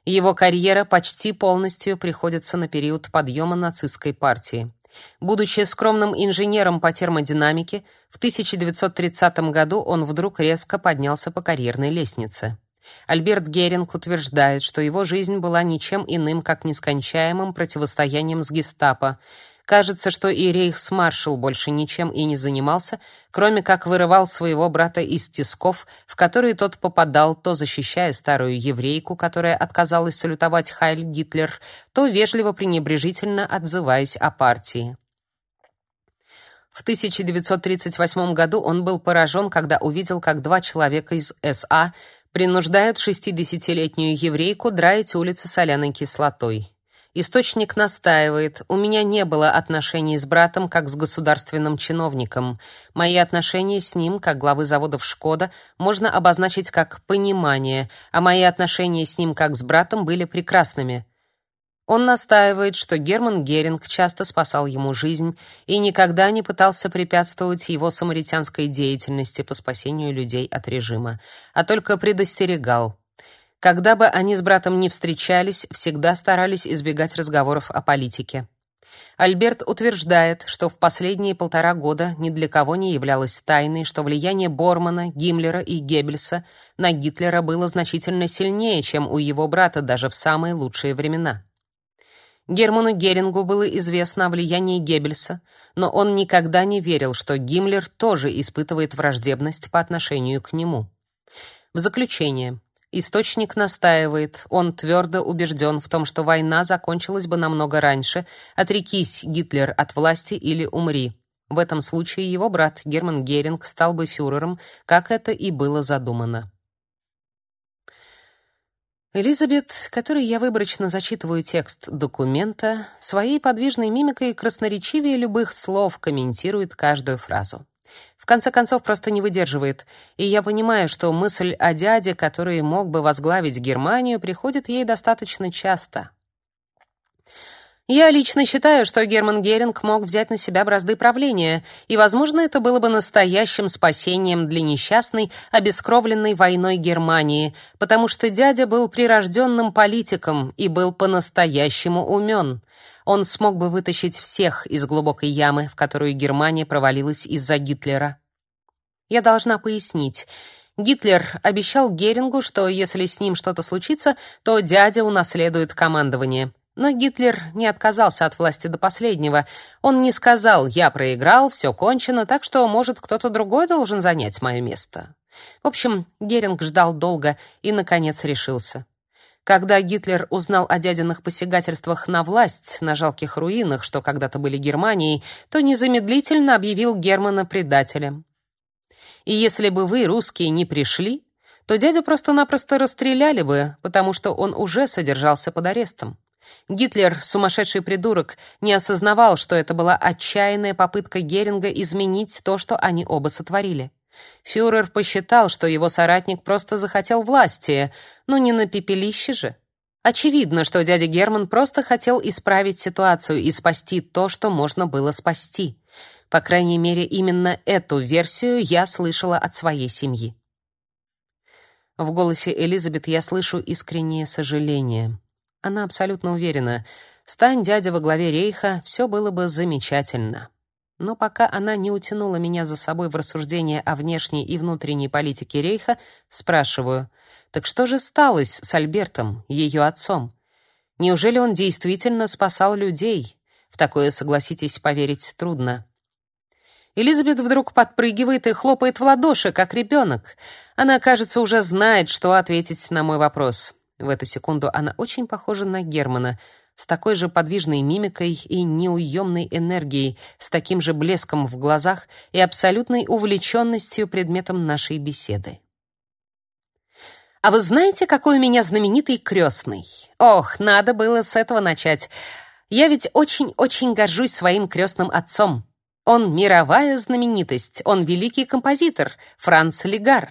Его карьера почти полностью приходится на период подъема нацистской партии. Будучи скромным инженером по термодинамике, в 1930 году он вдруг резко поднялся по карьерной лестнице. Альберт Геринг утверждает, что его жизнь была ничем иным, как нескончаемым противостоянием с гестапо, Кажется, что и рейхсмаршал больше ничем и не занимался, кроме как вырывал своего брата из тисков, в которые тот попадал, то защищая старую еврейку, которая отказалась салютовать Хайль Гитлер, то вежливо пренебрежительно отзываясь о партии. В 1938 году он был поражен, когда увидел, как два человека из СА принуждают 60-летнюю еврейку драить улицы соляной кислотой. Источник настаивает: "У меня не было отношений с братом как с государственным чиновником. Мои отношения с ним, как главы заводов Шкода, можно обозначить как понимание, а мои отношения с ним как с братом были прекрасными". Он настаивает, что Герман Геринг часто спасал ему жизнь и никогда не пытался препятствовать его самаритянской деятельности по спасению людей от режима, а только предостерегал. Когда бы они с братом не встречались, всегда старались избегать разговоров о политике. Альберт утверждает, что в последние полтора года ни для кого не являлось тайной, что влияние Бормана, Гиммлера и Геббельса на Гитлера было значительно сильнее, чем у его брата даже в самые лучшие времена. Герману Герингу было известно о влиянии Геббельса, но он никогда не верил, что Гиммлер тоже испытывает враждебность по отношению к нему. В заключение, Источник настаивает, он твердо убежден в том, что война закончилась бы намного раньше, отрекись Гитлер от власти или умри. В этом случае его брат Герман Геринг стал бы фюрером, как это и было задумано. Элизабет, которой я выборочно зачитываю текст документа, своей подвижной мимикой красноречивее любых слов комментирует каждую фразу. В конце концов, просто не выдерживает, и я понимаю, что мысль о дяде, который мог бы возглавить Германию, приходит ей достаточно часто. Я лично считаю, что Герман Геринг мог взять на себя бразды правления, и, возможно, это было бы настоящим спасением для несчастной, обескровленной войной Германии, потому что дядя был прирожденным политиком и был по-настоящему умен. Он смог бы вытащить всех из глубокой ямы, в которую Германия провалилась из-за Гитлера. Я должна пояснить. Гитлер обещал Герингу, что если с ним что-то случится, то дядя унаследует командование. Но Гитлер не отказался от власти до последнего. Он не сказал: "Я проиграл, все кончено, так что, может, кто-то другой должен занять мое место". В общем, Геринг ждал долго и наконец решился. Когда Гитлер узнал о дядиных посягательствах на власть на жалких руинах, что когда-то были Германией, то незамедлительно объявил Германа предателем. И если бы вы, русские, не пришли, то дядю просто-напросто расстреляли бы, потому что он уже содержался под арестом. Гитлер, сумасшедший придурок, не осознавал, что это была отчаянная попытка Геринга изменить то, что они оба сотворили. Фюрер посчитал, что его соратник просто захотел власти, но не на пепелище же. Очевидно, что дядя Герман просто хотел исправить ситуацию и спасти то, что можно было спасти. По крайней мере, именно эту версию я слышала от своей семьи. В голосе Элизабет я слышу искреннее сожаление. Она абсолютно уверена, стань дядя во главе рейха, все было бы замечательно. Но пока она не утянула меня за собой в рассуждения о внешней и внутренней политике рейха, спрашиваю: "Так что же сталось с Альбертом, ее отцом? Неужели он действительно спасал людей?" В такое, согласитесь, поверить трудно. Элизабет вдруг подпрыгивает и хлопает в ладоши, как ребенок. Она, кажется, уже знает, что ответить на мой вопрос. В эту секунду она очень похожа на Германа, с такой же подвижной мимикой и неуемной энергией, с таким же блеском в глазах и абсолютной увлеченностью предметом нашей беседы. А вы знаете, какой у меня знаменитый крестный? Ох, надо было с этого начать. Я ведь очень-очень горжусь своим крестным отцом. Он мировая знаменитость, он великий композитор, Франц Легар.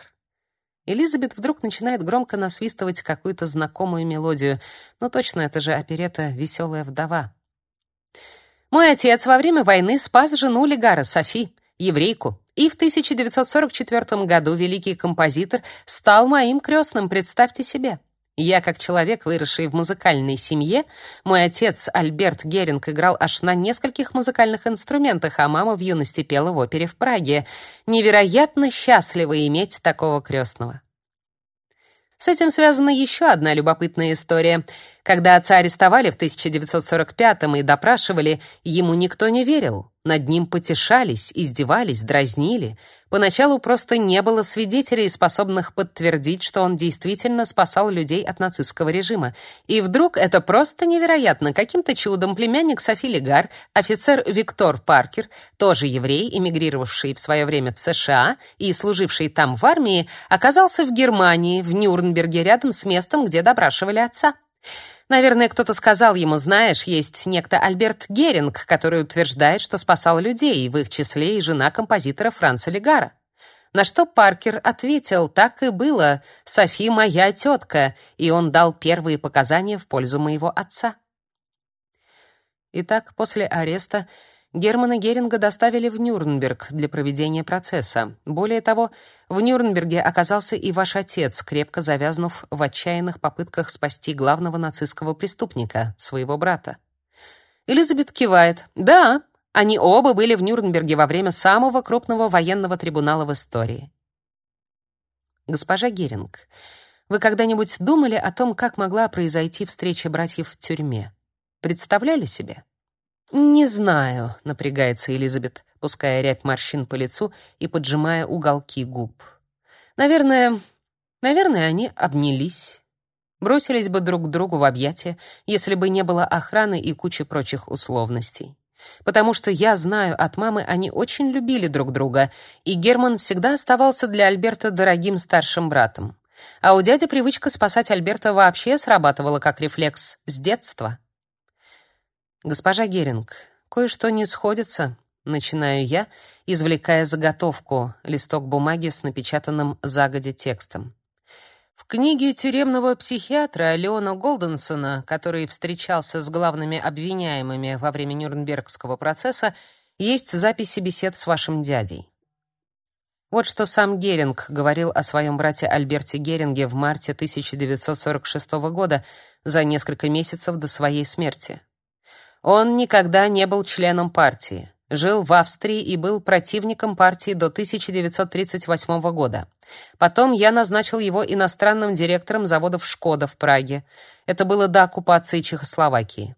Элизабет вдруг начинает громко насвистывать какую-то знакомую мелодию. Но точно это же оперета «Веселая вдова». Мой отец во время войны спас жену Легара, Софи, еврейку. И в 1944 году великий композитор стал моим крестным, представьте себе. Я, как человек, выросший в музыкальной семье, мой отец Альберт Геринг играл аж на нескольких музыкальных инструментах, а мама в юности пела в опере в Праге. Невероятно счастливо иметь такого крестного. С этим связана еще одна любопытная история. Когда отца арестовали в 1945-м и допрашивали, ему никто не верил. Над ним потешались, издевались, дразнили. Поначалу просто не было свидетелей, способных подтвердить, что он действительно спасал людей от нацистского режима. И вдруг это просто невероятно. Каким-то чудом племянник Софи Легар, офицер Виктор Паркер, тоже еврей, эмигрировавший в свое время в США и служивший там в армии, оказался в Германии, в Нюрнберге, рядом с местом, где допрашивали отца. Наверное, кто-то сказал ему, знаешь, есть некто Альберт Геринг, который утверждает, что спасал людей, в их числе и жена композитора Франца Легара. На что Паркер ответил, так и было, Софи моя тетка, и он дал первые показания в пользу моего отца. Итак, после ареста Германа Геринга доставили в Нюрнберг для проведения процесса. Более того, в Нюрнберге оказался и ваш отец, крепко завязнув в отчаянных попытках спасти главного нацистского преступника, своего брата. Элизабет кивает. Да, они оба были в Нюрнберге во время самого крупного военного трибунала в истории. Госпожа Геринг, вы когда-нибудь думали о том, как могла произойти встреча братьев в тюрьме? Представляли себе? «Не знаю», — напрягается Элизабет, пуская рябь морщин по лицу и поджимая уголки губ. «Наверное, Наверное, они обнялись, бросились бы друг к другу в объятия, если бы не было охраны и кучи прочих условностей. Потому что я знаю, от мамы они очень любили друг друга, и Герман всегда оставался для Альберта дорогим старшим братом. А у дяди привычка спасать Альберта вообще срабатывала как рефлекс с детства. Госпожа Геринг, кое-что не сходится, начинаю я, извлекая заготовку, листок бумаги с напечатанным загоди текстом. В книге тюремного психиатра Леона Голденсона, который встречался с главными обвиняемыми во время Нюрнбергского процесса, есть записи бесед с вашим дядей. Вот что сам Геринг говорил о своем брате Альберте Геринге в марте 1946 года, за несколько месяцев до своей смерти. Он никогда не был членом партии. Жил в Австрии и был противником партии до 1938 года. Потом я назначил его иностранным директором заводов Шкода в Праге. Это было до оккупации Чехословакии.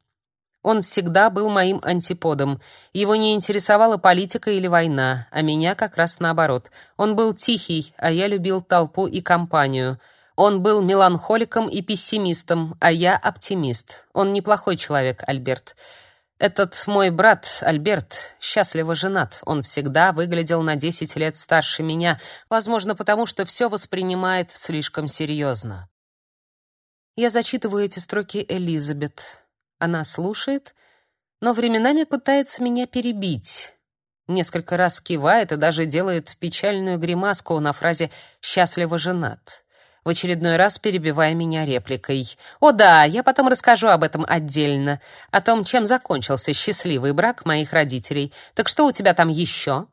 Он всегда был моим антиподом. Его не интересовала политика или война, а меня как раз наоборот. Он был тихий, а я любил толпу и компанию. Он был меланхоликом и пессимистом, а я оптимист. Он неплохой человек, Альберт. Этот мой брат, Альберт, счастливо женат. Он всегда выглядел на 10 лет старше меня, возможно, потому что все воспринимает слишком серьезно. Я зачитываю эти строки Элизабет. Она слушает, но временами пытается меня перебить. Несколько раз кивает и даже делает печальную гримаску на фразе «счастливо женат» в очередной раз перебивая меня репликой. «О да, я потом расскажу об этом отдельно, о том, чем закончился счастливый брак моих родителей. Так что у тебя там еще?»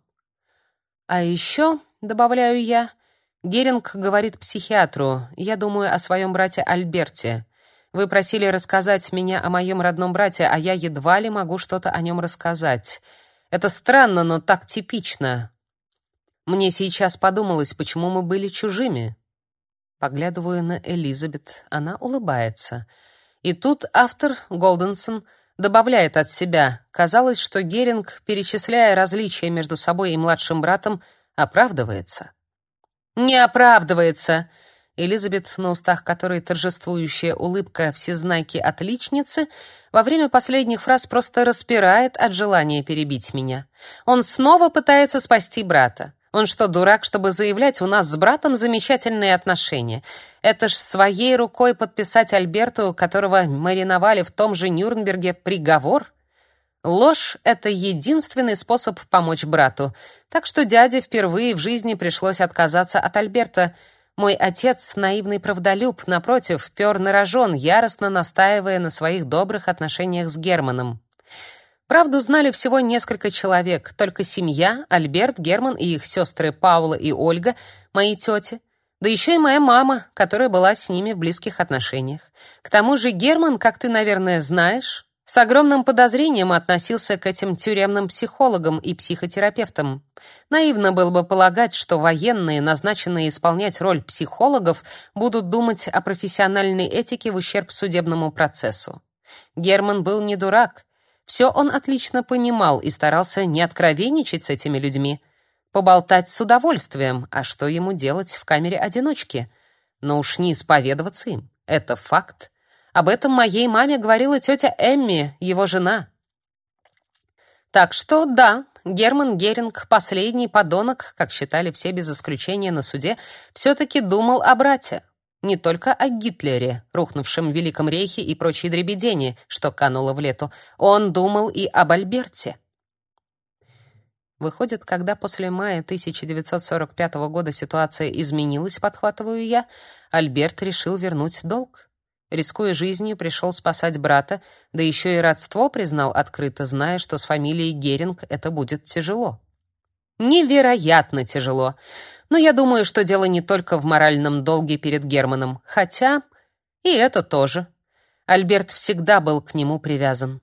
«А еще», — добавляю я, — Геринг говорит психиатру, я думаю о своем брате Альберте. Вы просили рассказать меня о моем родном брате, а я едва ли могу что-то о нем рассказать. Это странно, но так типично. Мне сейчас подумалось, почему мы были чужими. Поглядываю на Элизабет, она улыбается. И тут автор Голденсон добавляет от себя: казалось, что Геринг, перечисляя различия между собой и младшим братом, оправдывается. Не оправдывается. Элизабет, на устах которой торжествующая улыбка всезнайки отличницы, во время последних фраз просто распирает от желания перебить меня. Он снова пытается спасти брата. Он что, дурак, чтобы заявлять, у нас с братом замечательные отношения? Это ж своей рукой подписать Альберту, которого мариновали в том же Нюрнберге, приговор? Ложь — это единственный способ помочь брату. Так что дяде впервые в жизни пришлось отказаться от Альберта. Мой отец, наивный правдолюб, напротив, пёр на рожон, яростно настаивая на своих добрых отношениях с Германом. Правду знали всего несколько человек, только семья, Альберт, Герман и их сестры Паула и Ольга, мои тети, да еще и моя мама, которая была с ними в близких отношениях. К тому же Герман, как ты, наверное, знаешь, с огромным подозрением относился к этим тюремным психологам и психотерапевтам. Наивно было бы полагать, что военные, назначенные исполнять роль психологов, будут думать о профессиональной этике в ущерб судебному процессу. Герман был не дурак, все он отлично понимал и старался не откровенничать с этими людьми. Поболтать с удовольствием, а что ему делать в камере одиночки? Но уж не исповедоваться им. Это факт. Об этом моей маме говорила тетя Эмми, его жена. Так что да, Герман Геринг, последний подонок, как считали все без исключения на суде, все-таки думал о брате. Не только о Гитлере, рухнувшем Великом Рейхе и прочей дребедени, что кануло в лету. Он думал и об Альберте. Выходит, когда после мая 1945 года ситуация изменилась, подхватываю я, Альберт решил вернуть долг. Рискуя жизнью, пришел спасать брата, да еще и родство признал открыто, зная, что с фамилией Геринг это будет тяжело. Невероятно тяжело. Но я думаю, что дело не только в моральном долге перед Германом, хотя и это тоже. Альберт всегда был к нему привязан.